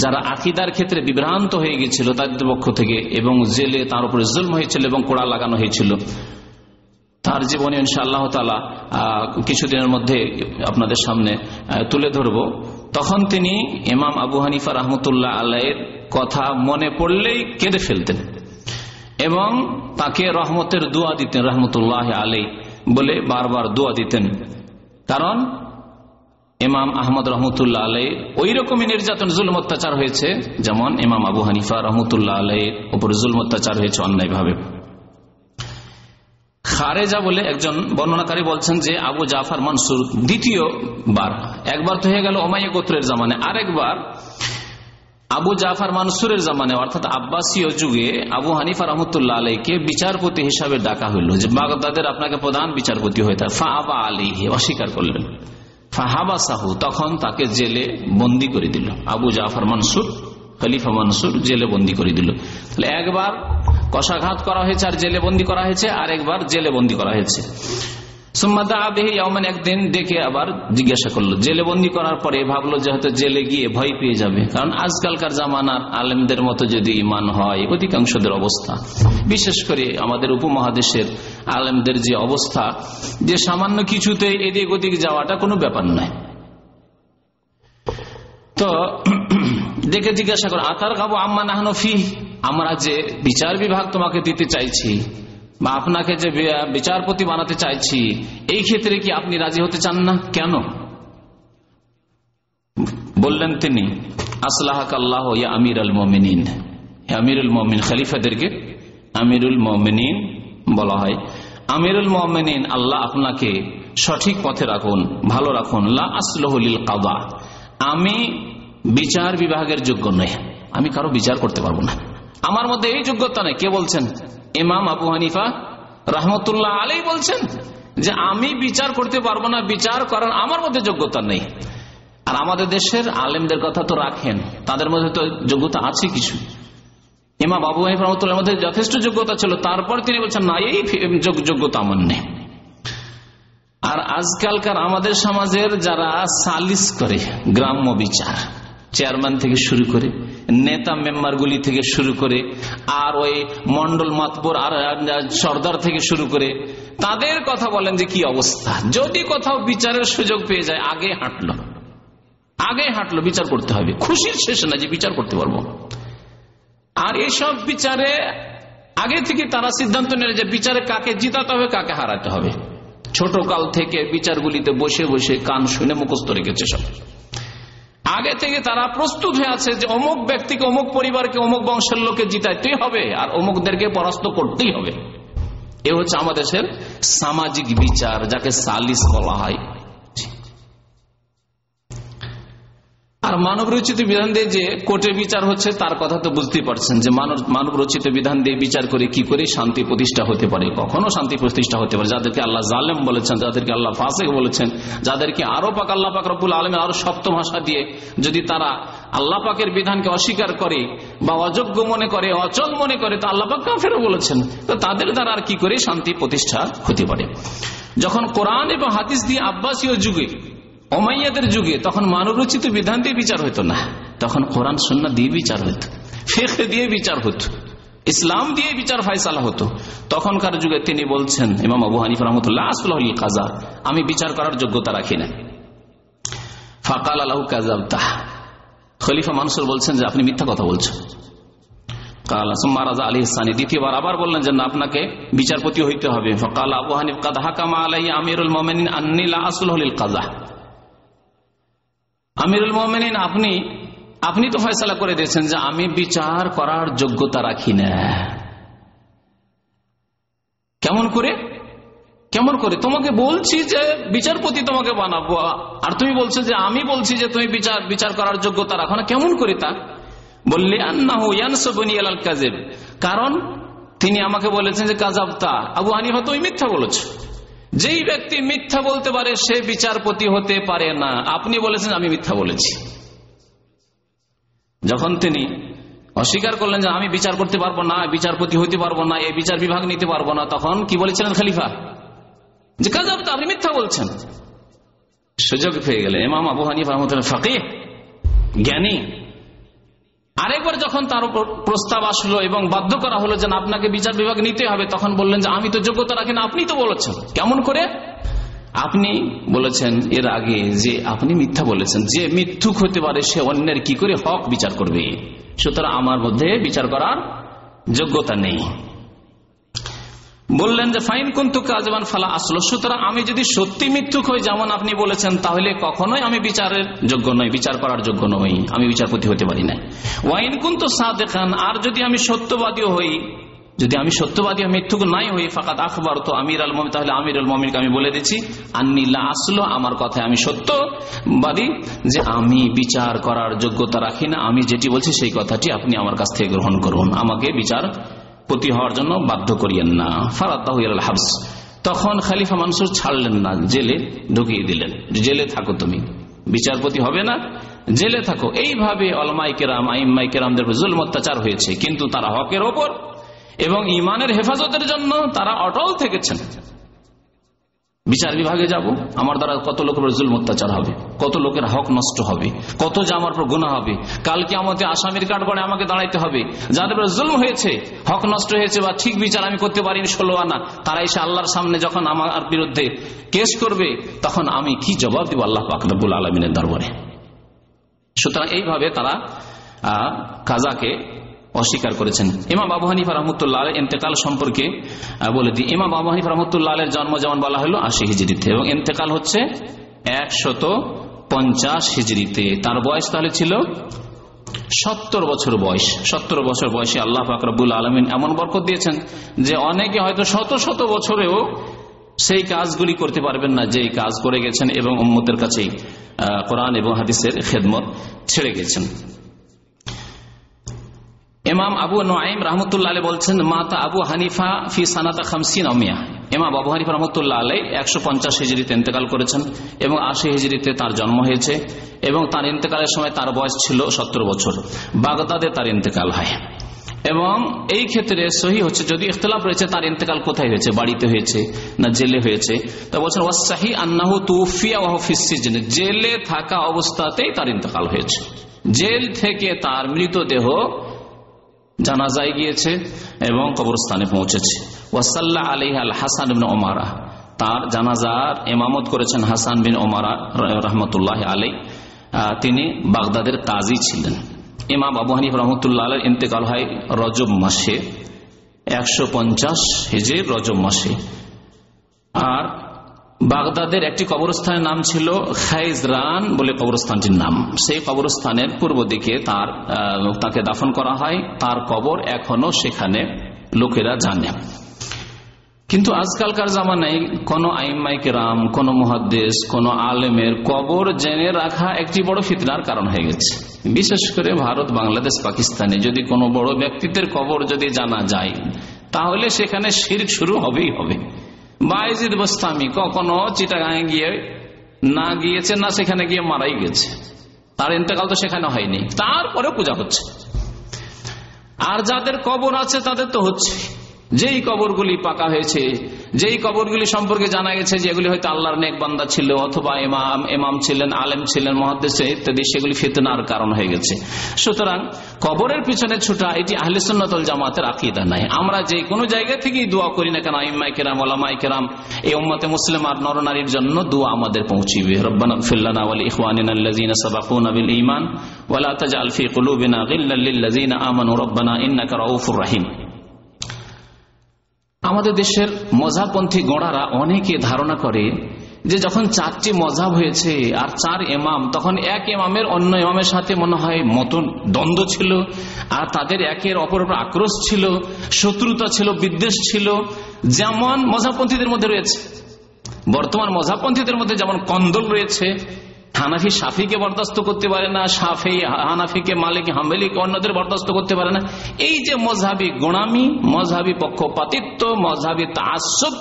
যারা আকিদার ক্ষেত্রে বিভ্রান্ত হয়ে গেছিল তাদের পক্ষ থেকে এবং জেলে তার উপরে জুলম হয়েছিল এবং কোড়া লাগানো হয়েছিল, তার জীবনে ইনশাআল্লাহ তালা কিছুদিনের মধ্যে আপনাদের সামনে তুলে ধরব। তখন তিনি ইমাম আবু হানিফা রহমতুল্লাহ আল্লাহের কথা মনে পড়লেই কেঁদে ফেলতেন এবং তাকে রহমতের দোয়া দিতেন, রহমতুল্লাহ আলাই বলে বারবার দোয়া দিতেন। কারণ ইমাম আহমদ রহমতুল্লাহ আলাই ওই রকমই নির্যাতন, জুলম অত্যাচার হয়েছে। যেমন ইমাম আবু হানিফা রহমতুল্লাহ আলাই উপর জুলম অত্যাচার হয়েছে অন্যায়ভাবে। খারেজা বলে একজন বর্ণনাকারী বলছেন যে, আবু জাফর মানসুর দ্বিতীয় বার। একবার তো হয়ে গেল ওমাইয়া গোত্রের জামানে আরেকবার আবু জাফর মানসুরের জামানে অর্থাৎ আব্বাসীয় যুগে আবু হানিফা রহমতুল্লাহ আলীকে বিচারপতি হিসাবে ডাকা হইল যে, বাগদাদের আপনাকে প্রধান বিচারপতি হয়ে থাকে। ফা আবা আলী অস্বীকার করলেন। ফাহাবা সাহু তখন তাকে জেলে বন্দি করে দিল। আবু জাফর মনসুর, খলিফা মনসুর জেলে বন্দি করে দিল। তাহলে একবার কষাঘাত করা হয়েছে আর জেলে বন্দি করা হয়েছে, আর একবার জেলে বন্দি করা হয়েছে। একদিন দেখে আবার জিজ্ঞাসা করল। জেলে বন্দি করার পরে ভাবলো যে হয়তো জেলে গিয়ে ভয় পেয়ে যাবে। কারণ আজকালকার জামানার আলেমদের মতো যদি ইমান হয়, অধিকাংশদের অবস্থা। বিশেষ করে আমাদের উপমহাদেশের আলেমদের যে অবস্থা, যে সামান্য কিছুতে এদিক ওদিক যাওয়াটা কোনো ব্যাপার নয়। তো দেখে জিজ্ঞাসা করো আতার কাবু আম্মা নাহানো ফি আমরা যে বিচার বিভাগ তোমাকে দিতে চাইছি বা আপনাকে যে বিচারপতি বানাতে চাইছি, এই ক্ষেত্রে কি আপনি রাজি হতে চান না? কেন? বললেন তিনি আল্লাহ ইয়া আমির আল মমিনিন আমিরুল মমিন, খালিফাদেরকে আমিরুল মমিনিন বলা হয়। আমিরুল মমিনিন, আল্লাহ আপনাকে সঠিক পথে রাখুন, ভালো রাখুন। কাবা আমি বিচার বিভাগের যোগ্য নই। আমি কারও বিচার করতে পারব না। আমার মধ্যে এই যোগ্যতা নেই। কে বলছেন? ইমাম আবু হানিফা রহমতুল্লাহ আলী বলছেন যে আমি বিচার করতে পারব না, বিচার করার আমার মধ্যে যোগ্যতা নেই। আর আমাদের দেশের আলেমদের কথা তো রাখেন, তাদের মধ্যে তো যোগ্যতা আছে কিছু। ইমাম বাবু হানিফা রহমতুল্লাহ মধ্যে যথেষ্ট যোগ্যতা ছিল, তারপর তিনি বলছেন, না, এই যোগ্যতা আমার নেই। আর আজকালকার আমাদের সমাজের যারা সালিস করে, গ্রাম্য বিচার চেয়ারম্যান থেকে শুরু করে, নেতা মেম্বারগুলি থেকে শুরু করে, আর ওই মন্ডল মাতবর আর সর্দার থেকে শুরু করে, তাদের কথা বলেন যে কি অবস্থা। যদি কোথাও বিচারের সুযোগ পেয়ে যায়, আগে হাঁটলো। আগে হাঁটলো, বিচার করতে হবে। খুশির শেষ না যে বিচার করতে পারব। আর এইসব বিচারে আগে থেকে তারা সিদ্ধান্ত নিলে যে বিচারে কাকে জিতাতে হবে, কাকে হারাতে হবে। ছোট কাল থেকে বিচারগুলিতে বসে বসে কান শুনে মুখস্থ রেখেছে সব। আগে থেকে তারা প্রস্তুত হয়ে আছে যে অমুক ব্যক্তিকে, অমুক পরিবারকে, অমুক বংশের লোকে জিতাইতেই হবে আর অমুকদেরকে পরাস্ত করতেই হবে। এ হচ্ছে আমাদের সামাজিক বিচার, যাকে সালিস বলা হয়। আর মানব রচিত বিধান দিয়ে যে কোর্টে বিচার হচ্ছে, তার কথা তো বুঝতেই পারছেন যে মানব রচিত বিধান দিয়ে বিচার করে কি করে শান্তি প্রতিষ্ঠা হতে পারে, কখনো শান্তি প্রতিষ্ঠা হতে পারে। যাদেরকে আল্লাহ জালেম বলেছেন, যাদেরকে আল্লাহ ফাসেক বলেছেন, যাদেরকে আরও পাক আল্লাহ পাক রব্বুল আলমের আরও শক্ত ভাষা দিয়ে যদি তারা আল্লাহ পাকের বিধানকে অস্বীকার করে বা অযোগ্য মনে করে, অচল মনে করে, তা আল্লাহ পাক কাফেরও বলেছেন। তো তাদের দ্বারা আর কি করে শান্তি প্রতিষ্ঠা হতে পারে? যখন কোরআন এবং হাদিস দিয়ে আব্বাসীয় যুগে ওমাইয়াদের যুগে তখন মানবরচিত বিধান দিয়ে বিচার হইতো না। তখন কোরআন, সন্না দিয়ে বিচার হইত। ফেক দিয়ে বিচার হতো ইসলাম দিয়ে বিচার ফাইসালা হতো। তখনকার যুগে তিনি বলছেন, ইমাম আবু হানিফ রহমতুল্লাহ কাজা আমি বিচার করার যোগ্যতা রাখি না। ফাকাল আলাহ কাজাবতা খলিফা মানুষের বলছেন যে, আপনি মিথ্যা কথা বলছেন। আবার বললেন আপনাকে বিচারপতি হইতে হবে। আবু হানিফ, কাদা হাকামা আলাই আমিরুল মোমিন আন্নিলা আসল কাজা আমিরুল মোমেনিন, আপনি আপনি তো ফয়সলা করে দিয়েছেন যে আমি বিচার করার যোগ্যতা রাখি না। কেমন করে? কেমন করে? তোমাকে বলছি যে বিচারপতি তোমাকে বানাবো, আর তুমি বলছো যে আমি বলছি যে তুমি বিচার বিচার করার যোগ্যতা রাখো না, কেমন করে তা? বললে কাজেব কারণ তিনি আমাকে বলেছেন যে কাজাবতা আবু হানিফা তুমি মিথ্যা বলেছ। যেই ব্যক্তি মিথ্যা বলতে পারে, সে বিচারপতি হতে পারে না। আপনি বলেছেন, আমি মিথ্যা বলেছি। যখন তিনি অস্বীকার করলেন যে আমি বিচার করতে পারব না, বিচারপতি হইতে পারব না, এই বিচার বিভাগ নিতে পারব না, তখন কি বলেছিলেন খালিফা? যে কাজ আপনি মিথ্যা বলছেন। সুযোগ পেয়ে গেলে এমাম আবু হানিফ ফাঁকি জ্ঞানী আরেকবার যখন তার উপর প্রস্তাব আসলো এবং বাধ্য করা হলো যে আপনাকে বিচার বিভাগ নিতে হবে, তখন বললেন যে আমি তো যোগ্যতা রাখি না, আপনি তো বলেছেন। কেমন করে? আপনি বলেছেন এর আগে যে আপনি মিথ্যা বলেছেন, যে মিথ্যুক হতে পারে সে অন্যের কি করে হক বিচার করবে? সুতরাং আমার মধ্যে বিচার করার যোগ্যতা নেই। বললেন যে, ফাইন কুন্তু কাজবান ফালা আসলো। সুতরাং আমি যদি সত্যি মৃত্যুক হই, যেমন আপনি বলেছেন, তাহলে কখনোই আমি বিচারের যোগ্য নই, বিচার করার যোগ্য নই। আমি বিচারপতি হতে পারি না ওয়াইন কুন্তু সাদেখান আর যদি আমি সত্যবাদী হই, যদি আমি সত্যবাদী মৃত্যুক নাই হই ফাঁকাত আখবর তো আমির আল মমিন, তাহলে আমির আল মমিনকে আমি বলে দিচ্ছি আন্নিল্লা আসলো, আমার কথায় আমি সত্যবাদী, যে আমি বিচার করার যোগ্যতা রাখি না। আমি যেটি বলছি, সেই কথাটি আপনি আমার কাছ থেকে গ্রহণ করুন। আমাকে বিচার পতি হওয়ার জন্য বাধ্য করিয়েন না। ফারাত্তাহ হাবস। তখন খালিফা মানসুর ছাড়লেন না, জেলে ঢুকিয়ে দিলেন। জেলে থাকো তুমি। বিচারপতি হবে না, জেলে থাকো। এইভাবে অলমাই কেরাম জুল অত্যাচার হয়েছে, কিন্তু তারা হকের ওপর এবং ইমানের হেফাজতের জন্য তারা অটল থেকেছেন। বিচার বিভাগে যাব, আমার দ্বারা কত লোকের জুল অত্যাচার হবে, কত লোকের হক নষ্ট হবে, কত যে আমার উপর গুণা হবে কালকে আমাদের আসামির কাঠ করে আমাকে দাঁড়াইতে হবে, যাদের জুলম হয়েছে, হক নষ্ট হয়েছে বা ঠিক বিচার আমি করতে পারিনি ষোলো আনা, তারা এসে আল্লাহর সামনে যখন আমার বিরুদ্ধে কেস করবে, তখন আমি কি জবাব দিব আল্লাহ পাকরবুল আলমিনের দরবারে? সুতরাং এইভাবে তারা কাজাকে অস্বীকার করেছেন। ইমাম আবু হানিফা রহমতুল্লাহ ইন্তেকাল সম্পর্কে বলে দিই ইমাম আবু হানিফা রহমতুল্লাহ জন্ম যেমন বলা হলো আশি হিজড়িতে এবং ইন্তেকাল হচ্ছে একশত পঞ্চাশ হিজড়িতে। তার বয়স তাহলে ছিল সত্তর বছর বয়স। সত্তর বছর বয়সে আল্লাহ ফাকরাবুল আলমিন এমন বরকত দিয়েছেন যে অনেকে হয়তো শত শত বছরেও সেই কাজগুলি করতে পারবেন না, যেই কাজ করে গেছেন এবং উম্মতের কাছেই কোরআন এবং হাদিসের খেদমত ছেড়ে গেছেন। ইমাম আবু নাইম রহমতুল্লাহ বলছেন, মাতা আবু হানিফা ফি সানাতা খামসিন অমিয়া ইমাম আবু হানিফা রহমতুল্লাহ আলাই একশো পঞ্চাশ হিজড়িতে ইন্তেকাল করেছেন এবং আশি হিজড়িতে তার জন্ম হয়েছে এবং তার ইন্তেকালের সময় তার বয়স ছিল সত্তর বছর। বাগদাদে তার ইন্তেকাল হয়। এবং এই ক্ষেত্রে সহি হচ্ছে, যদি ইখতলাফ রয়েছে, তার ইন্তেকাল কোথায় হয়েছে? বাড়িতে হয়েছে না জেলে হয়েছে? তা বলছেন ওয়াসাহি আন্নাহু তুফিয়া ওয়াহিসিজনে জেলে থাকা অবস্থাতেই তার ইন্তেকাল হয়েছে। জেল থেকে তার মৃতদেহ জানাজায় গিয়েছে এবং কবরস্থানে পৌঁছেছে। ওয়াসাল্লাহ আলী আল হাসান বিন ওমারা তার জানাজার এমামত করেছেন হাসান বিন ওমারা রহমতুল্লাহ আলী তিনি বাগদাদের কাজী ছিলেন। ইমাম আবু হানিফ রহমতুল্লাহ আলের ইন্তেকাল হয় রজব মাসে, একশো পঞ্চাশ হিজের রজব মাসে। আর বাগদাদের একটি কবরস্থানের নাম ছিল খাইজরান বলে কবরস্থানটির নাম। সেই কবরস্থানের পূর্ব দিকে তার তাকে দাফন করা হয়। তার কবর এখনও সেখানে লোকেরা জানে। কিন্তু আজকালকার জামানায় কোন আইমাইকে রাম কোন মহাদ্দেশ কোন আলেমের কবর জেনে রাখা একটি বড় ফিতনার কারণ হয়ে গেছে। বিশেষ করে ভারত, বাংলাদেশ, পাকিস্তানে যদি কোনো বড় ব্যক্তিত্বের কবর যদি জানা যায়, তাহলে সেখানে শির শুরু হবেই হবে। বাইজিদ বস্তামি কখনো চিটাগাঙে গিয়ে না গিয়েছে, না সেখানে গিয়ে মারাই গেছে। তার ইন্তেকাল তো সেখানে হয়নি। তারপরে পূজা হচ্ছে। আর যাদের কবর আছে তাদের তো হচ্ছে যেই কবরগুলি পাকা হয়েছে, যেই কবরগুলি সম্পর্কে জানা গেছে যেগুলি হয়তো আল্লাহর নেক বান্দা ছিল অথবা এমাম এমাম ছিলেন, আলেম ছিলেন মহাদেশ ইত্যাদি, সেগুলি ফেতনার কারণ হয়ে গেছে। সুতরাং কবরের পিছনে ছুটা, এটি আহলে জামাতের আকিদা নাই। আমরা যে কোনো জায়গা থেকেই দোয়া করি না কেন ইম্মাই কেরাম ওলামাই কেরাম, এই উম্মতে মুসলিম আর নরনারীর জন্য দোয়া আমাদের পৌঁছিবে। রব্বানা ফিল্লানা ওয়াল ইখওয়ানিনা আল্লাযিনা সাবাকুনা বিল ঈমান ওয়ালা তাজআল ফি কুলুবিনা গিল্লাল লিল্লাযিনা আমানু রব্বানা ইন্নাকা রাউফুর রহিম। আমাদের দেশের মজাপন্থী গোড়ারা অনেকে ধারণা করে যে যখন চারটি মজাব হয়েছে আর চার এমাম তখন এক এমামের অন্য এমামের সাথে মনে হয় মতন দ্বন্দ্ব ছিল, আর তাদের একের অপর আক্রোশ ছিল, শত্রুতা ছিল, বিদ্বেষ ছিল, যেমন মজাপন্থীদের মধ্যে রয়েছে। বর্তমান মজাপন্থীদের মধ্যে যেমন কন্দল রয়েছে হানাফি সাফিকে বরদাস্ত করতে পারে না, সাফি হানাফিকে মালিক হামেলিকে অন্যদের বরদাস্ত করতে পারে না। এই যে মজাবি গোড়ামি মজাবি পক্ষপাতিত্ব মজাবি তাসব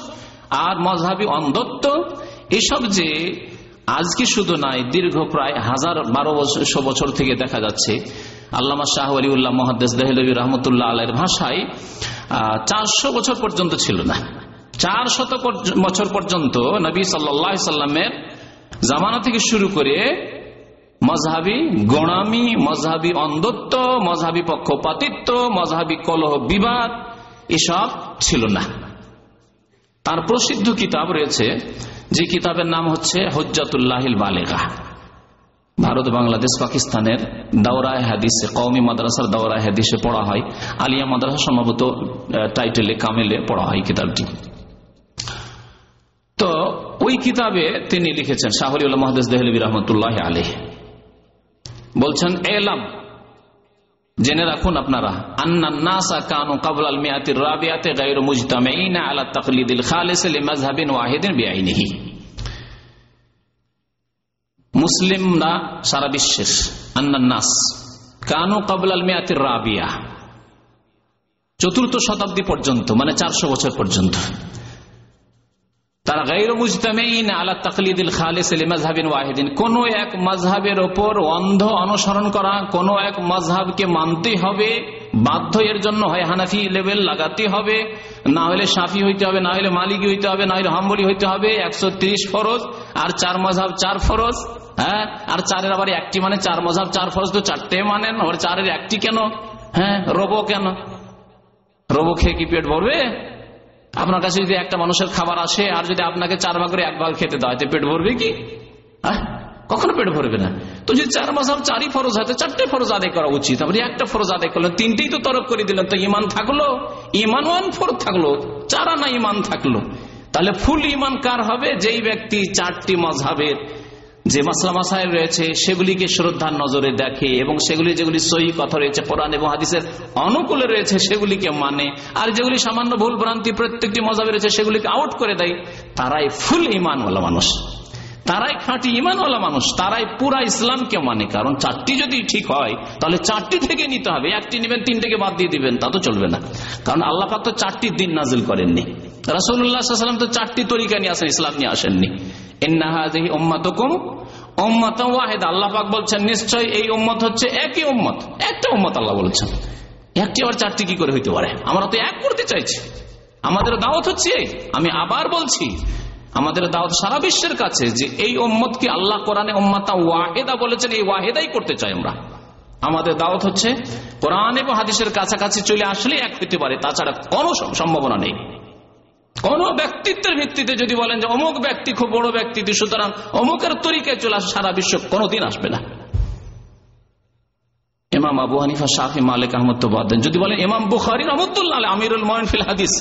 আর মজাবি অন্ধত্ব, এসব যে আজকে শুধু নাই, দীর্ঘ প্রায় হাজার বারো বছর বছর থেকে দেখা যাচ্ছে। আল্লামা শাহ আলিউল্লাহ মহাদ্দেশ দেহলবী রহমতুল্লাহ আলের ভাষায় চারশো বছর পর্যন্ত ছিল না। চার শত বছর পর্যন্ত নবী সাল্লাহ সাল্লামের জামানা থেকে শুরু করে মজহাবি গোড়ামি মজহাবি অন্ধত্ব, মজহাবি পক্ষপাতিত্ব, মজহাবি কলহ বিবাদ, এসব ছিল না। তার প্রসিদ্ধ কিতাব রয়েছে, যে কিতাবের নাম হচ্ছে হজ্জাতুল্লাহিল বালেগা। ভারত, বাংলাদেশ, পাকিস্তানের দাওরায় হাদিসে কৌমি মাদ্রাসার দাওরায় হাদিসে পড়া হয়। আলিয়া মাদ্রাসা সম্ভবত টাইটেলে কামেলে পড়া হয় কিতাবটি। ওই কিতাবে তিনি লিখেছেন শাহরিউল্লাহ মহাদেশ দেহলবী রহমতুল্লাহ আলী বলছেন এলাম, জেনে রাখুন আপনারা সারা বিশ্বের কাবলাল রাবিয়া, চতুর্থ শতাব্দী পর্যন্ত মানে চারশো বছর পর্যন্ত তারা গাইর মুজতামেইন আলা তাকলিদিল খালিস লিমাযহাবিন ওয়াহিদিন। কোন এক মাযহাবের ওপর অন্ধ অনুসরণ করা, কোন এক মাযহাবকে মানতে হবে, বাধ্য এর জন্য হয় হানাফি লেভেল লাগাতে হবে, না হলে সাফি হইতে হবে, না হলে মালিকি হইতে হবে, না হলে হাম্বলি হইতে হবে, একশো ফরজ, আর চার মজাব চার ফরজ হ্যাঁ? আর চারের আবার একটি মানে চার মজাব চার ফরজ তো চারটে মানেন আবার চারের একটি কেন? হ্যাঁ? রবো কেন? রবো খেয়ে কি পেট ভরবে? আপনার কাছে যদি একটা মানুষের খাবার আসে, আর যদি আপনাকে চার ভাগ করে এক ভাগ খেতে দেওয়া হয় পেট ভরবে কি? হ্যাঁ? কখনো পেট ভরবে না। তো যদি চার মাস চারই ফরজ হয়, তো চারটে ফরজ আদায় করা উচিত। আপনি একটা ফরজ আদায় করলেন, তিনটেই তো তরফ করে দিলেন, তো ইমান থাকল? ইমান ওয়ান ফোর থাকল, চারা না ইমান থাকল। তাহলে ফুল ইমান কার হবে? যেই ব্যক্তি চারটি মজহাবের যে মাসলা মাসাইল রয়েছে, সেগুলিকে শ্রদ্ধার নজরে দেখে এবং সেগুলি যেগুলি সহি কথা রয়েছে, কোরআন এবং হাদিসের অনুকূলে রয়েছে, সেগুলিকে মানে। আর যেগুলি সামান্য ভুল ভ্রান্তি, প্রত্যেকটি মজাবে রয়েছে, সেগুলিকে আউট করে দেয়। তারাই ফুল ইমানওয়ালা মানুষ। তারাই খাঁটি ইমানওয়ালা মানুষ। তারাই পুরা ইসলামকে মানে। কারণ চারটি যদি ঠিক হয়, তাহলে চারটি থেকে নিতে হবে। একটি নেবেন, তিনটাকে বাদ দিয়ে দিবেন, তা তো চলবে না। কারণ আল্লাপাক তো চারটি দিন নাজিল করেননি। রাসুল্লাহাম তো চারটি তরিকা নিয়ে আসেন, ইসলাম নিয়ে আসেননি। আল্লাহ পাক বলছেন নিশ্চয় এই উম্মত হচ্ছে একই উম্মত। একটা উম্মত আল্লাহ বলছেন। একটি আবার চারটি কি করে হইতে পারে? আমরা তো এক করতে চাইছি। আমাদের দাওয়াত হচ্ছে আমি আবার বলছি, আমাদের দাওয়াত সারা বিশ্বের কাছে যে এই ওম্মতকে আল্লাহ কোরআনে ওম্মাতা ওয়াহেদা বলেছেন, এই ওয়াহেদাই করতে চাই আমরা। আমাদের দাওয়াত হচ্ছে কোরআন এবং হাদিসের কাছাকাছি চলে আসলে এক হইতে পারে। তাছাড়া কোনো সম্ভাবনা নেই। কোন ব্যক্তিত্বের ভিত্তিতে যদি বলেন যে অমুক ব্যক্তি খুব বড় ব্যক্তি সুতরাং অমুকের তরিকায় চলে আসে সারা বিশ্ব, কোনোদিন আসবে না। ইমাম আবু হানিফা শাহি মালিক আহমদ তো বাদ দেন যদি বলেন ইমাম বুখারি, রহমতুল্লাহ আমিরুল ময়ন ফিল হাদিস,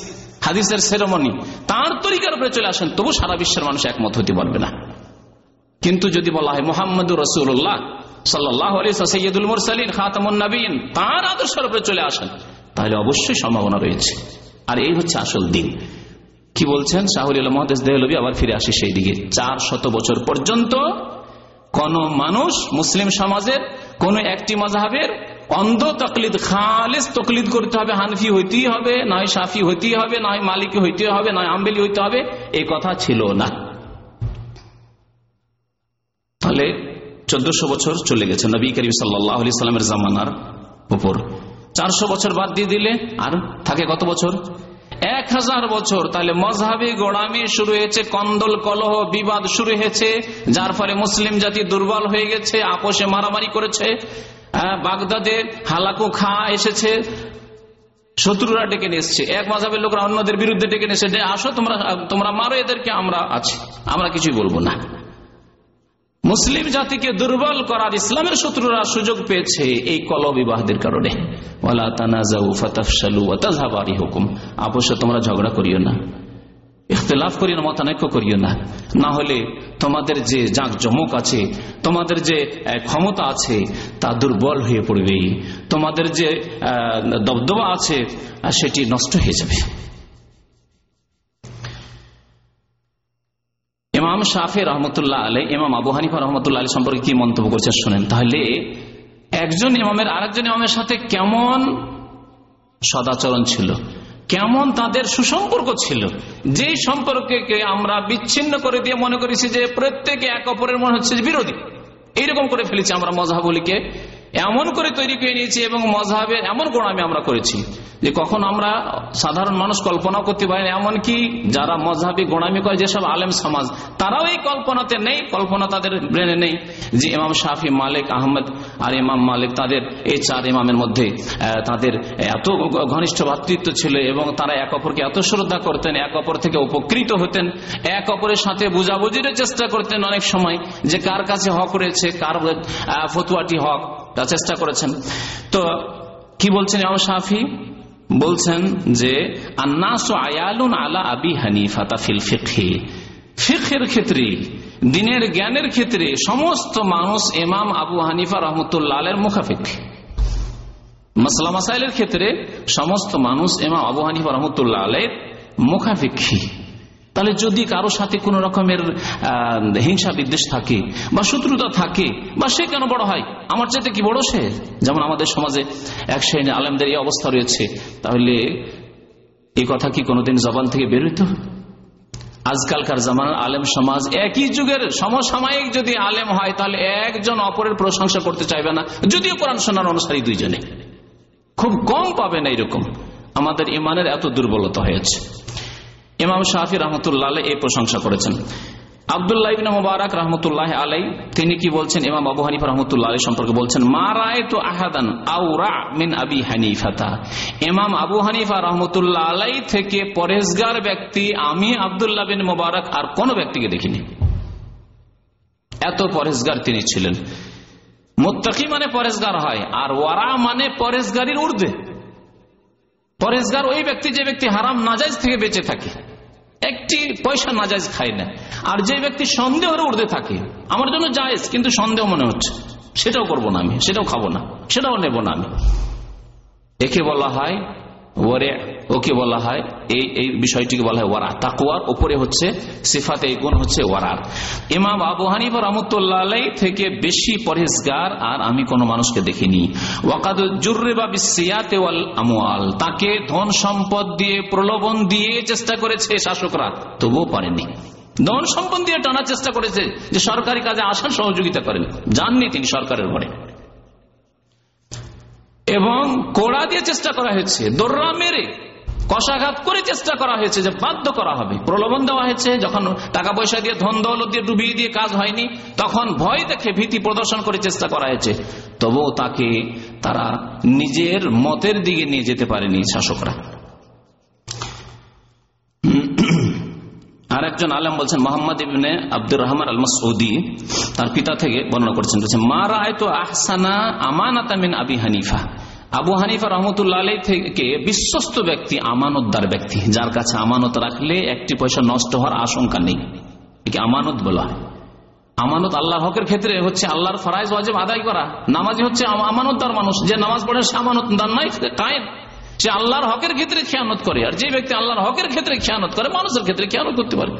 হাদিসের সেরেমনি তার তরিকার উপরে চলে আসেন, তবু সারা বিশ্বের মানুষ একমত হতে পারবে না। কিন্তু যদি বলা হয় মোহাম্মদ রসুল্লাহ তার আদর্শের উপরে চলে আসেন, তাহলে অবশ্যই সম্ভাবনা রয়েছে। আর এই হচ্ছে আসল দিন। কি বলছেন? শাহুল মহাদেশ দেহলবি আবার ফিরে আসি সেই দিকে চার শত বছর পর্যন্ত কোন মানুষ মুসলিম সমাজের কোন একটি মজাহের অন্ধ তকলিদ, খালিস তকলিদ করতে হবে। হানফি হইতেই হবে, নয় সাফি হইতেই হবে, নয় মালিক হইতে হবে, নয় আম্বেলি হইতে হবে। এই কথা ছিল না। তাহলে চোদ্দশো বছর চলে গেছে নবী করিম সাল্লাহ সাল্লামের জামানার উপর। চারশো বছর বাদ দিয়ে দিলে আর থাকে কত বছর? এক হাজার বছর, তাহলে মজহাবি গোড়ামি শুরু হয়েছে, কন্দল কলহ বিবাদ শুরু হয়েছে, যার ফলে মুসলিম জাতি দুর্বল হয়ে গেছে, আপোষে মারামারি করেছে বাগদাদে হালাকু খা এসেছে, শত্রুরা ডেকে নিয়ে এসছে, এক মজাবের লোকরা অন্যদের বিরুদ্ধে ডেকে নিয়ে এসে আসো তোমরা তোমরা মারো, এদেরকে আমরা আছি, আমরা কিছুই বলব না। মুসলিম জাতিকে দুর্বল করার ইসলামের শত্রুরা সুযোগ পেয়েছে এই কল বিবাহদের কারণে হুকুম আপোষে তোমরা ঝগড়া করিও না। ইখতলাফ করিও না, মতানৈক্য করিও না। না হলে তোমাদের যে জাঁক জমক আছে, তোমাদের যে ক্ষমতা আছে, তা দুর্বল হয়ে পড়বে তোমাদের যে দবদবা আছে, সেটি নষ্ট হয়ে যাবে। ইমাম শাফি রহমতুল্লাহ আলী ইমাম আবু হানিফা রহমতুল্লাহ আলী সম্পর্কে কি মন্তব্য করছে শোনেন। তাহলে একজন ইমামের আরেকজন ইমামের সাথে কেমন সদাচরণ ছিল? কেমন তাদের সুসম্পর্ক ছিল? যে সম্পর্কে আমরা বিচ্ছিন্ন করে দিয়ে মনে করেছি যে প্রত্যেকে এক অপরের মনে হচ্ছে বিরোধী। এইরকম করে ফেলেছি আমরা মজাহাবলিকে এমন করে তৈরি করে নিয়েছি এবং মজাহের এমন গোড়ামি আমরা করেছি যে কখন আমরা সাধারণ মানুষ কল্পনা করতে পারি এমন কি যারা মজাহাবি গোড়ামি করে, যেসব আলেম সমাজ, তারাও এই কল্পনাতে নেই, কল্পনা তাদের ব্রেনে নেই যে ইমাম শাফি, মালিক আহমদ আর ইমাম মালিক তাদের এই চার ইমামের মধ্যে তাদের এত ঘনিষ্ঠ ভাতৃত্ব ছিল এবং তারা এক অপরকে এত শ্রদ্ধা করতেন, এক অপর থেকে উপকৃত হতেন, এক অপরের সাথে বুঝাবুঝির চেষ্টা করতেন অনেক সময় যে কার কাছে হক রয়েছে, কার ফতুয়াটি হক। তা চেষ্টা করেছেন। তো কি বলছেন ইমাম শাফি? বলছেন যে আয়ালুন আলা আবি হানিফা তাফিল ফিকহি। ফিকের ক্ষেত্রে, দিনের জ্ঞানের ক্ষেত্রে সমস্ত মানুষ ইমাম আবু হানিফা রহমতুল্লাহ মুখাফিক মাসলা মাসাইলের ক্ষেত্রে সমস্ত মানুষ ইমাম আবু হানিফা রহমতুল্লাহ আলের মুখাফিক্ষী তাহলে যদি কারও সাথে কোন রকমের হিংসা বিদ্বেষ থাকে, বা শত্রুতা থাকে, বা সে কেন বড় হয়? আমার চাইতে কি বড় সে? যেমন আমাদের সমাজে এক শ্রেণি আলেমদের এই অবস্থা রয়েছে। তাহলে এই কথা কি কোনোদিন জবান থেকে বেরোইত আজকালকার জামানার আলেম সমাজ একই যুগের সমসাময়িক যদি আলেম হয়, তাহলে একজন অপরের প্রশংসা করতে চাইবে না। যদিও কোরআন অনুসারী দুইজনে। খুব কম পাবেন এইরকম আমাদের ইমানের এত দুর্বলতা হয়েছে। ইমাম শাহি রহমতুল্লাহ এই প্রশংসা করেছেন। আবদুল্লাহ ইবিন মুবারক রহমতুল্লাহ আলাই তিনি কি বলছেন? ইমাম আবু হানিফা রহমতুল্লাহ সম্পর্কে বলছেন, মা রায় তো আহাদান আউরা মিন আবি হানিফাতা। ইমাম আবু হানিফা রহমতুল্লাহ আলাই থেকে পরেজগার ব্যক্তি আমি আবদুল্লাহ বিন মুবারক আর কোন ব্যক্তিকে দেখিনি। এত পরেজগার তিনি ছিলেন। মোত্তাকি মানে পরেজগার হয় আর ওয়ারা মানে পরেজগারির ঊর্ধ্বে। পরেজগার ওই ব্যক্তি যে ব্যক্তি হারাম নাজাইজ থেকে বেঁচে থাকে। একটি পয়সা নাজাইজ খায় না। আর যে ব্যক্তি সন্দেহের উর্ধে থাকে, আমার জন্য জায়েজ, কিন্তু সন্দেহ মনে হচ্ছে। সেটাও করব না আমি, সেটাও খাব না, সেটাও নেব না আমি। একে বলা হয় ওরে ওকে বলা হয়, এই এই বিষয়টিকে বলা হয় ওয়ারা তাকুয়ার ওপরে হচ্ছে সিফাতে গুণ হচ্ছে ওয়ারার ইমাম আবু হানিফা রহমতুল্লাহ থেকে বেশি পরেজগার আর আমি কোনো মানুষকে দেখিনি। ওয়াকাদ জুর্রে বা বিসিয়াতে ওয়াল আমওয়াল। তাকে ধন সম্পদ দিয়ে, প্রলোভন দিয়ে চেষ্টা করেছে শাসকরা। তবুও পারেনি। ধন সম্পদ দিয়ে টানার চেষ্টা করেছে যে সরকারি কাজে আসার সহযোগিতা করেন। যাননি তিনি সরকারের ঘরে। এবং কোড়া দিয়ে চেষ্টা করা হয়েছে, দোররা মেরে। কষাঘাত করে চেষ্টা করা হয়েছে যে বাধ্য করা হবে। প্রলোভন দেওয়া হয়েছে, যখন টাকা পয়সা দিয়ে ধন দৌলত দিয়ে ডুবিয়ে দিয়ে কাজ হয়নি, তখন ভয় দেখে ভীতি প্রদর্শন করে চেষ্টা করা হয়েছে। তবুও তাকে তারা নিজের মতের দিকে নিয়ে যেতে পারেনি শাসকরা। আর একজন আলম বলছেন, মোহাম্মদ ইবনে আব্দুর রহমান আল মসউদি তার পিতা থেকে বর্ণনা করছেন, বলছেন, মা রায় তো আহসানা আমানাতামিন আবি হানিফা। আবু হানিফা রহমতুল্লাহ আলী থেকে বিশ্বস্ত ব্যক্তি, আমানতদার ব্যক্তি, যার কাছে আমানত রাখলে একটি পয়সা নষ্ট হওয়ার আশঙ্কা নেই। একে আমানত বলা হয়। আমানত আল্লাহর হকের ক্ষেত্রে হচ্ছে আল্লাহর ফরাইজ ওয়াজেব আদায় করা। নামাজি হচ্ছে আমানতদার মানুষ, যে নামাজ পড়ে সে আমানত নাই কায়েম। সে আল্লাহর হকের ক্ষেত্রে খেয়ানত করে, আর যে ব্যক্তি আল্লাহর হকের ক্ষেত্রে খেয়ানত করে, মানুষের ক্ষেত্রে খেয়ানত করতে পারে।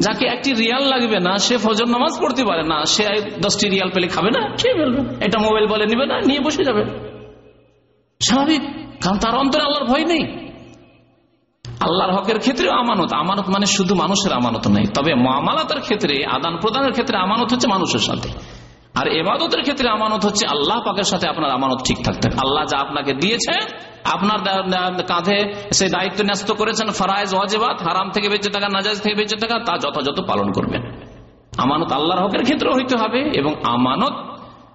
যাকে একটি রিয়াল লাগবে না, সে ফজর নামাজ পড়তে পারে না, সে দশটি রিয়াল পেলে খাবে না, খেয়ে ফেলবে। এটা মোবাইল বলে নিবে না, নিয়ে বসে যাবে। স্বাভাবিক, কারণ তার অন্তরে আল্লাহর ভয় নেই। আল্লাহর হকের ক্ষেত্রে আমানত। আমানত মানে শুধু মানুষের আমানত নেই তবে মামালাতের ক্ষেত্রে, আদান প্রদানের ক্ষেত্রে আমানত হচ্ছে মানুষের সাথে। আর এবাদতের ক্ষেত্রে আমানত হচ্ছে আল্লাহ পাকের সাথে আপনার আমানত ঠিক থাকতে আল্লাহ যা আপনাকে দিয়েছে, আপনার কাঁধে সেই দায়িত্ব ন্যস্ত করেছেন ফারাইজ ওয়াজেবাত, হারাম থেকে বেঁচে থাকা নাজাজ থেকে বেঁচে থাকা, তা যথাযথ পালন করবেন। আমানত আল্লাহর হকের ক্ষেত্রে হইতে হবে এবং আমানত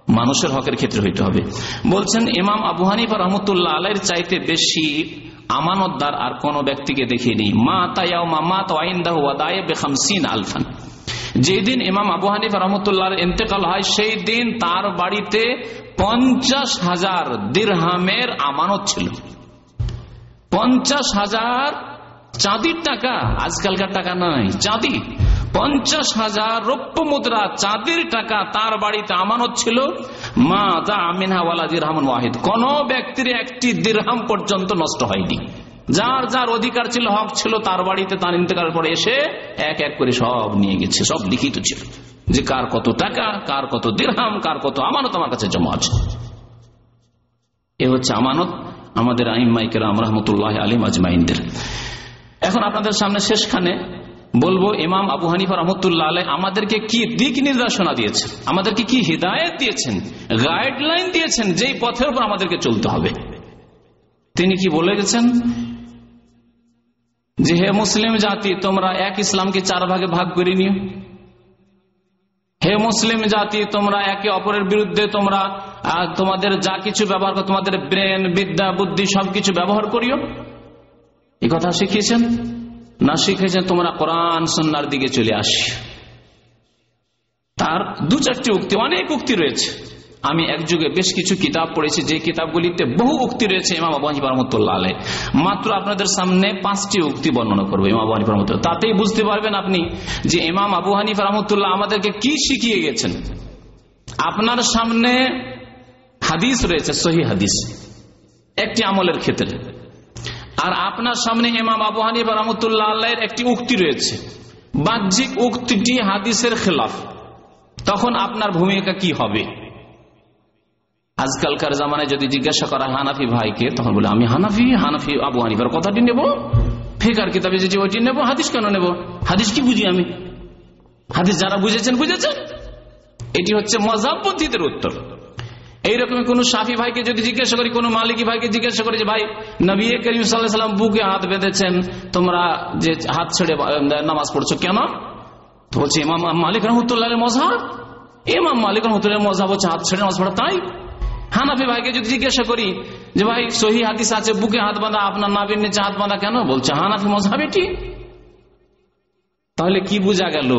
মানুষের হকের ক্ষেত্রে হইতে হবে। বলছেন, ইমাম আবু হানিফা রহমতুল্লাহ আলের চাইতে বেশি আমানতদার আর কোন ব্যক্তিকে দেখিনি। মা তাইয়া মা তাইন্দাহ ওয়াদায় বেখামসিন আলফান। যেদিন ইমাম আবু হানিফা রহমতুল্লাহ ইন্তেকাল হয়, সেই দিন তার বাড়িতে পঞ্চাশ হাজার দিরহামের আমানত ছিল। পঞ্চাশ হাজার চাঁদির টাকা, আজকালকার টাকা নয়, চাঁদি। পঞ্চাশ হাজার রৌপ্য মুদ্রা চাঁদির টাকা তার বাড়িতে আমানত ছিল। মা দা আমিনহাওয়ালা দিরহামন ওয়াহিদ। কোন ব্যক্তির একটি দিরহাম পর্যন্ত নষ্ট হয়নি। যার যার অধিকার ছিল, হক ছিল, তার বাড়িতে তার ইন্তকার পরে এসে এক এক করে সব নিয়ে গেছে, সব লিখিত ছিল। যে কার কত টাকা, কার কত দিরহাম, কার কত আমানত আমার কাছে জমা আছে। এ হচ্ছে আমানত আমাদের আইমাইকেরাম রহমতুল্লাহ আলিম আজমাইনদের। এখন আপনাদের সামনে শেষখানে বলব, ইমাম আবু হানিফা রহমতুল্লাহ আলাই আমাদেরকে কি দিক নির্দেশনা দিয়েছেন? আমাদেরকে কি হৃদায়ত দিয়েছেন? গাইডলাইন দিয়েছেন যেই পথের উপর আমাদেরকে চলতে হবে। তিনি কি বলে গেছেন? যে হে মুসলিম জাতি, তোমরা এক ইসলামকে চার ভাগে ভাগ করে নিও। হে মুসলিম জাতি, তোমরা একে অপরের বিরুদ্ধে তোমরা তোমাদের যা কিছু ব্যবহার করো, তোমাদের ব্রেন, বিদ্যা, বুদ্ধি সবকিছু ব্যবহার করিও। এই কথা শিখিয়েছেন? না শিখেছেন, তোমরা কোরআন সন্ন্যার দিকে চলে আসি। তার দু চারটি উক্তি, অনেক উক্তি রয়েছে। আমি এক যুগে বেশ কিছু কিতাব পড়েছি, যে কিতাবগুলিতে বহু উক্তি রয়েছে ইমাম মাত্র আপনাদের সামনে পাঁচটি উক্তি বর্ণনা করব ইমাম তাতেই বুঝতে পারবেন আপনি যে ইমাম আবু হানিফা রহমতুল্লাহ আমাদেরকে কি শিখিয়ে গেছেন। আপনার সামনে হাদিস রয়েছে, সহি হাদিস। একটি আমলের ক্ষেত্রে। আর আপনার সামনে ইমাম আবু হানিফা রহমতুল্লাহ আল্লাহের একটি উক্তি রয়েছে। বাহ্যিক উক্তিটি হাদিসের খেলাফ। তখন আপনার ভূমিকা কি হবে? আজকালকার জামানায় যদি জিজ্ঞাসা করা হানাফি ভাইকে, তখন বলে, আমি হানাফি হানাফি আবু হানিফার কথাটি নেব। ফেকার কিতাবে যে ওইটি নেব, হাদিস কেন নেব? হাদিস কি বুঝি আমি? হাদিস যারা বুঝেছেন বুঝেছেন? এটি হচ্ছে মজাবপন্থীদের উত্তর। এইরকম কোন সাফি ভাইকে যদি জিজ্ঞাসা করি, কোন মালিকি ভাইকে জিজ্ঞাসা করি যে, ভাই, নবী করিম সাল্লাম বুকে হাত বেঁধেছেন, তোমরা যে হাত ছেড়ে নামাজ পড়ছো কেন তো বলছে, ইমাম মালিক রহমতুল্লাহ মজাহ ইমাম মালিক রহমতুল্লাহ মজাহ বলছে, হাত ছেড়ে নামাজ পড়া তাই? হানাফি ভাইকে যদি জিজ্ঞাসা করি যে, ভাই, সহি হাদিস আছে, বুকে হাত বাঁধা, আপনার নাবির নিচে হাত বাঁধা কেন? বলছে, হানাফি মজাহ এটি। তাহলে কি বোঝা গেল?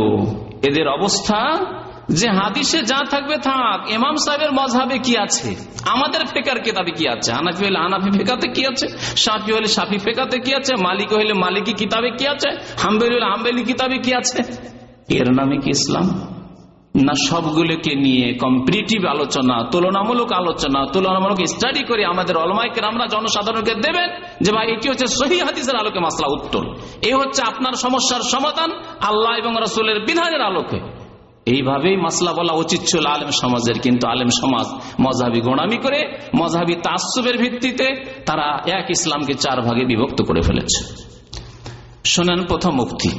এদের অবস্থা যে হাদিসে যা থাকবে থাক, ইমাম সাহেবের মজাবে কি আছে? আমাদের ফেকার কেতাবে কি আছে? আনাফি হলে আনাফি ফেকাতে কি আছে? সাফি হলে সাফি ফেকাতে কি আছে? মালিক হলে মালিকি কিতাবে কি আছে? হাম্বেলি হলে হাম্বেলি কিতাবে কি আছে? এর নামে কি ইসলাম? না সবগুলোকে নিয়ে কম্পিটিভ আলোচনা, তুলনামূলক আলোচনা, তুলনামূলক স্টাডি করে আমাদের অলমাইকে আমরা জনসাধারণকে দেবেন যে ভাই, এটি হচ্ছে সহি হাদিসের আলোকে মাসলা উত্তর। এ হচ্ছে আপনার সমস্যার সমাধান, আল্লাহ এবং রসুলের বিধানের আলোকে। এইভাবেই মাসলা বলা উচিত ছিল আলেম সমাজের, কিন্তু আলেম সমাজ মজাবি গোড়ামি করে, মজাবি তাসুবের ভিত্তিতে তারা এক ইসলামকে চার ভাগে বিভক্ত করে ফেলেছে। শোনেন প্রথম মুক্তি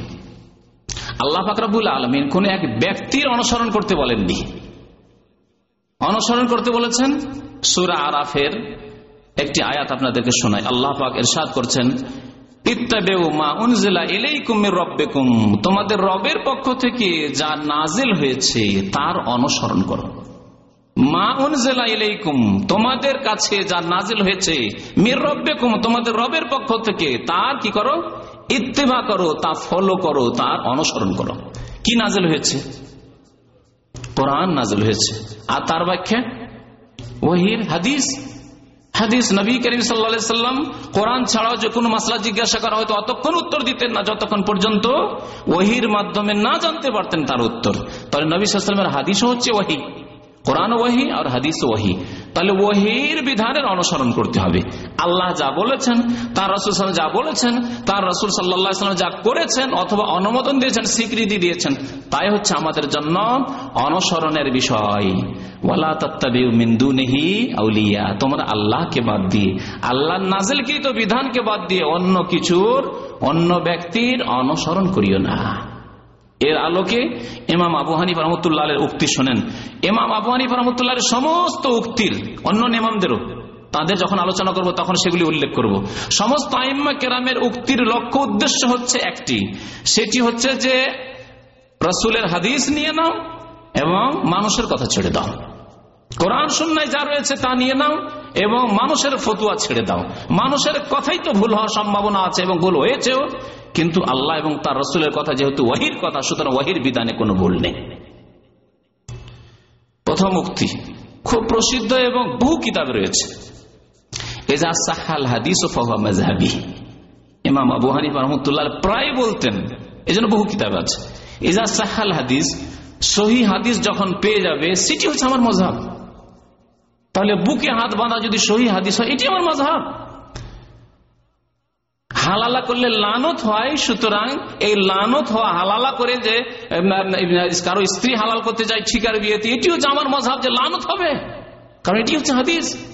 আল্লাহ ফাকরাবুল আলমিন কোন এক ব্যক্তির অনুসরণ করতে বলেননি। অনুসরণ করতে বলেছেন সুরা আরাফের একটি আয়াত আপনাদেরকে শোনায় আল্লাহ পাক এরশাদ করছেন তোমাদের রবের পক্ষ থেকে যা নাজিল হয়েছে, তার অনুসরণ করো। মা উনজেলা ইলাইকুম, তোমাদের কাছে যা নাজিল হয়েছে, মির রব্বেকুম, তোমাদের রবের পক্ষ থেকে তার কি করো? ইত্তেবা করো, তা ফলো করো, তার অনুসরণ করো। কি নাজিল হয়েছে? কোরআন নাজিল হয়েছে। আর তার ব্যাখ্যা? ওহির হাদিস? হাদিস নবী করিম সাল্লা সাল্লাম কোরআন ছাড়াও যে কোনো মাসলা জিজ্ঞাসা করা হয়তো অতক্ষণ উত্তর দিতেন না, যতক্ষণ পর্যন্ত ওহির মাধ্যমে না জানতে পারতেন তার উত্তর। তাহলে নবী সাল্লামের হাদিসও হচ্ছে ওহি। কোরআন ওহি আর হাদিস ওহি তাহলে ওহির বিধানের অনুসরণ করতে হবে। আল্লাহ যা বলেছেন, তার রসুল যা বলেছেন, তার রসুল সাল্লাম যা করেছেন অথবা অনুমোদন দিয়েছেন, স্বীকৃতি দিয়েছেন, তাই হচ্ছে আমাদের জন্য অনুসরণের বিষয়। তত্তাবিন্দু নেহি তোমরা আল্লাহকে বাদ দিয়ে আল্লাহ নাজেলকৃত বিধানকে বাদ দিয়ে অন্য কিছুর, অন্য ব্যক্তির অনুসরণ করিও না। এর আলোকে এমাম আবু হানিফ রহমতুল্লাহ উক্তি শোনেন। এমাম আবু হানিফ রহমতুল্লাহ সমস্ত উক্তির অন্য নেমামদেরও তাদের যখন আলোচনা করব তখন সেগুলি উল্লেখ করব। সমস্ত আইম্মা কেরামের উক্তির লক্ষ্য উদ্দেশ্য হচ্ছে একটি। সেটি হচ্ছে যে রসুলের হাদিস নিয়ে নাও এবং মানুষের কথা ছেড়ে দাও। কোরআন সুন্নায় যা রয়েছে তা নিয়ে নাও এবং মানুষের ফতুয়া ছেড়ে দাও। মানুষের কথাই তো ভুল হওয়ার সম্ভাবনা আছে এবং ভুল হয়েছেও। কিন্তু আল্লাহ এবং তার রসুলের কথা যেহেতু ওয়াহির কথা, সুতরাং ওয়াহির বিধানে কোনো ভুল নেই। প্রথম উক্তি, খুব প্রসিদ্ধ এবং বহু কিতাব রয়েছে। এজা সাহাল হাদিস ও ফহাবি ইমাম আবু হানিফ রহমতুল্লাহ প্রায় বলতেন জন্য বহু কিতাব আছে। এজা সাহাল হাদিস, সহি হাদিস যখন পেয়ে যাবে, সেটি হচ্ছে আমার মজাব তাহলে বুকে হাত বাঁধা যদি সহি হাদিস হয়, এটি আমার মজাব হালালা করলে লানত হয়, সুতরাং এই লানত হওয়া হালালা করে যে কারও স্ত্রী হালাল করতে যায় ঠিকার বিয়েতে এটি হচ্ছে আমার মজাব যে লানত হবে। কারণ এটি হচ্ছে হাদিস।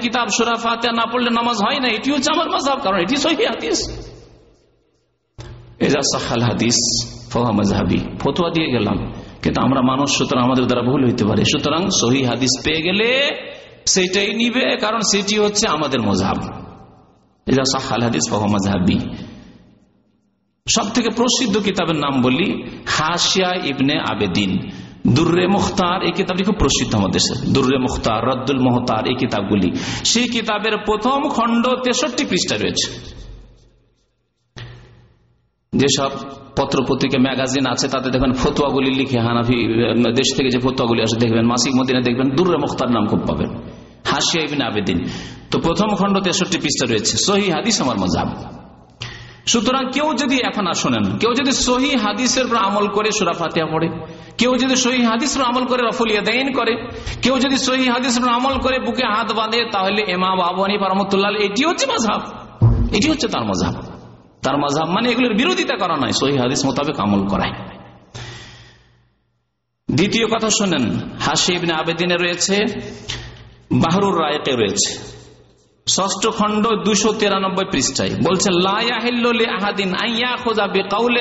কিতাব না পড়লে নামাজ হয় না হচ্ছে আমার কারণ এটি হাদিস। ফতুয়া দিয়ে গেলাম। কিন্তু আমরা মানুষ, সুতরাং আমাদের দ্বারা ভুল হইতে পারে। সুতরাং সহি হাদিস পেয়ে গেলে সেটাই নিবে, কারণ সেটি হচ্ছে আমাদের মজাহাবি সব থেকে প্রসিদ্ধ কিতাবের নাম বলি হাসিয়া ইবনে আবেদিন। দুর্রে মুখতার, এই কিতাবটি খুব প্রসিদ্ধ আমাদের দুর্রে মুখতার, রদ্দুল মোহতার, এই কিতাবগুলি। সেই কিতাবের প্রথম খণ্ড তেষট্টি পৃষ্ঠা রয়েছে। যেসব পত্র পত্রিকা ম্যাগাজিন আছে, তাতে দেখবেন ফতুয়াগুলি লিখে হানাফি, দেশ থেকে যে ফতুয়াগুলি আসে, দেখবেন মাসিক মদিনে দেখবেন দুর্রে মুখতার নাম খুব পাবেন। হাসিয়া ইবিন আবেদিন। তো প্রথম খণ্ড তেষট্টি পৃষ্ঠা রয়েছে, সহি হাদিস আমার মজাব। সুতরাং কেউ যদি এখন শোনেন, কেউ যদি সহি হাদিসের উপর আমল করে সুরা পড়ে, কেউ যদি সহি হাদিসের আমল করে রফুলিয়া দেন করে, কেউ যদি সহি হাদিসের আমল করে বুকে হাত বাঁধে, তাহলে এমা বাবানি পারমতুল্লাহ এটি হচ্ছে মজাব। এটি হচ্ছে তার মজাব। তার মজাব মানে এগুলোর বিরোধিতা করা নয়, সহি হাদিস মোতাবেক আমল করায় দ্বিতীয় কথা শোনেন হাসিবিন আবেদিনে রয়েছে বাহরুর রায়কে রয়েছে? ষষ্ঠ খণ্ড দুশো তিরানব্বই পৃষ্ঠায় বলছে আহাদিন আইয়া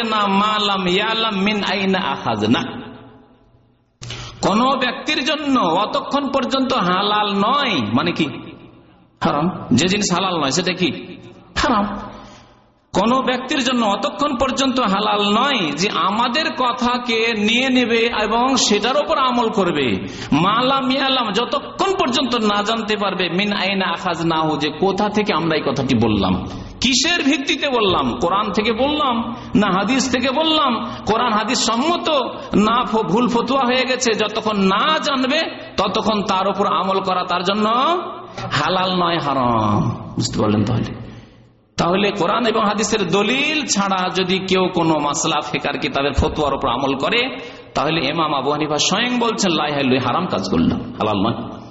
না ইয়ালাম মিন না কোন ব্যক্তির জন্য অতক্ষণ পর্যন্ত হালাল নয় মানে কি? হারাম? যে জিনিস হালাল নয়, সেটা কি? হারাম। কোন ব্যক্তির জন্য অতক্ষণ পর্যন্ত হালাল নয় যে আমাদের কথাকে নিয়ে নেবে এবং সেটার উপর আমল করবে। মালাম ইয়ালাম, যতক্ষণ পর্যন্ত না জানতে পারবে, মিন আইনা আখাজ না হো যে কোথা থেকে আমরা এই কথাটি বললাম। কিসের ভিত্তিতে বললাম? কোরআন থেকে বললাম না হাদিস থেকে বললাম? কোরআন হাদিস সম্মত? না ভুল ফতুয়া হয়ে গেছে, যতক্ষণ না জানবে, ততক্ষণ তার উপর আমল করা তার জন্য হালাল নয়, হারাম। বুঝতে পারলেন তাহলে? তাহলে কোরআন এবং হাদিসের দলিল ছাড়া যদি কেউ কোনো মাসলা, ফেকার, কিতাবের ফতুয়ার উপর আমল করে, তাহলে এমাম আবু হানিফা স্বয়ং বলছেন লাই হাই হারাম কাজ করল হালাল নয়।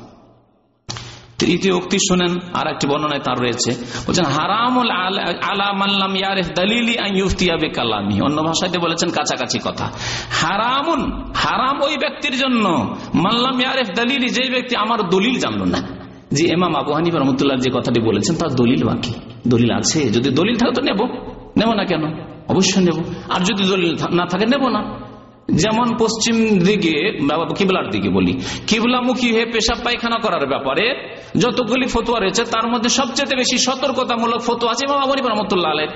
তৃতীয় উক্তি শুনেন আর একটি বর্ণনায় তার রয়েছে। বলছেন, হারামুল আলা- আলা মাল্লাম ইয়ারিফ দালিলি আন ইউফতিয়া বিকালামি অন্য ভাষাতে বলেছেন, কাছাকাছি কথা। হারামুন, হারাম ওই ব্যক্তির জন্য। মাল্লাম ইয়ারিফ দালিলি যে ব্যক্তি আমার দলিল জানলো না। যে এমাম আবু হানিফ রহমতুল্লাহ যে কথাটি বলেছেন, তার দলিল বাকি। দলিল আছে। যদি দলিল থাকে তো নেব। নেব না কেন? অবশ্যই নেব। আর যদি দলিল না থাকে, নেব না। যেমন পশ্চিম দিকে কিবলার দিকে বলি। কিবলামুখী হয়ে পেশাব পায়খানা করার ব্যাপারে যতগুলি ফতোয়া রয়েছে, তার মধ্যে সবচেয়ে বেশি সতর্কতামূলক ফতোয়া আছে এবং আবু হানিফা রহমতুল্লাহ আলের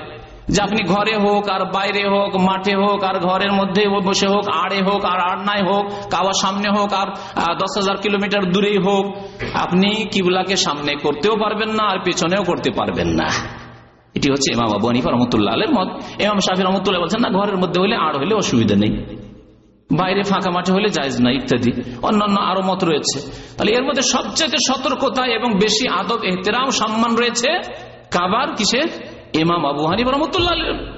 যে আপনি ঘরে হোক আর বাইরে হোক, মাঠে হোক আর ঘরের মধ্যে বসে হোক, আড়ে হোক আর আড়নায় হোক কাওয়া সামনে হোক আর দশ হাজার কিলোমিটার দূরেই হোক, আপনি কিবলাকে সামনে করতেও পারবেন না আর পেছনেও করতে পারবেন না। এটি হচ্ছে ইমাম আবু হানিফা রহমতুল্লাহ আলের মত। ইমাম শাফি রহমতুল্লাহ বলছেন, না, ঘরের মধ্যে হলে আড় হলে অসুবিধা নেই। বাইরে ফাঁকা মাঠে হলে জায়জ না, ইত্যাদি। অন্যান্য আরও মত রয়েছে। তাহলে এর মধ্যে সবচেয়ে সতর্কতা এবং বেশি আদব এহতেরাম সম্মান রয়েছে কাবার কিসে ইমাম আবু হানিফ রহমতুল্লাহ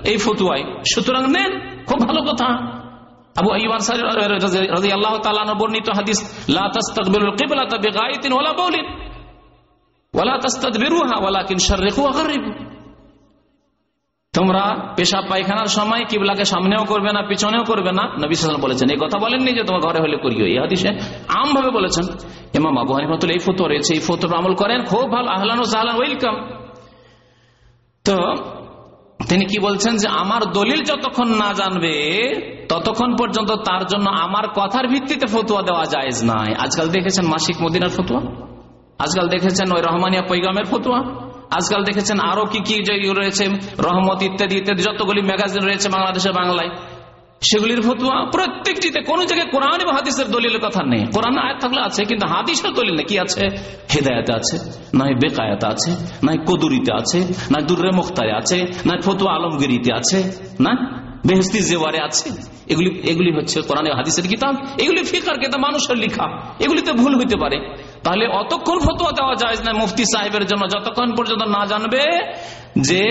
এই ফতুয়ায়। সুতরাং নেন, খুব ভালো কথা। আবু তাআলা বর্ণিত হাদিস তোমরা পেশাব পায়খানার সময় কিবলাকে সামনেও করবে না, পিছনেও করবে না। নবী বলেছেন এই কথা বলেননি যে তোমার ঘরে হলে করিও। এই হাদিসে আম ভাবে বলেছেন, ইমাম আবু হানিফাতুল এই ফতো রয়েছে, এই ফতোর আমল করেন। খুব ভালো, আহলান ওয়েলকাম। তো তিনি কি বলছেন যে আমার দলিল যতক্ষণ না জানবে, ততক্ষণ পর্যন্ত তার জন্য আমার কথার ভিত্তিতে ফতুয়া দেওয়া যায় নাই। আজকাল দেখেছেন মাসিক মদিনার ফতুয়া? আজকাল দেখেছেন ওই রহমানিয়া পৈগামের ফতুয়া? আজকাল দেখেছেন আরও কি কি যে রয়েছে, রহমত ইত্যাদি ইত্যাদি, যতগুলি ম্যাগাজিন রয়েছে বাংলাদেশে বাংলায়। সেগুলির ফতুয়া প্রত্যেকটিতে কোন জায়গায় কোরআন এবং হাদিসের দলিলের কথা নেই। কোরআন আয়াত থাকলে আছে, কিন্তু হাদিসের দলিল নেই। কি আছে? হেদায়তে আছে নয় বেকায়াতে আছে নয় কদুরিতে আছে নয় দুর্রে মুখতারে আছে নয় ফতুয়া আলমগিরিতে আছে না বেহস্তি জেওয়ারে আছে। এগুলি এগুলি হচ্ছে কোরআন হাদিসের কিতাব। এগুলি ফিকার কিতাব, মানুষের লিখা। এগুলিতে ভুল হইতে পারে। তাহলে অতক্ষণ ফতুয়া দেওয়া যায় না মুফতি সাহেবের জন্য, যতক্ষণ পর্যন্ত না জানবে যে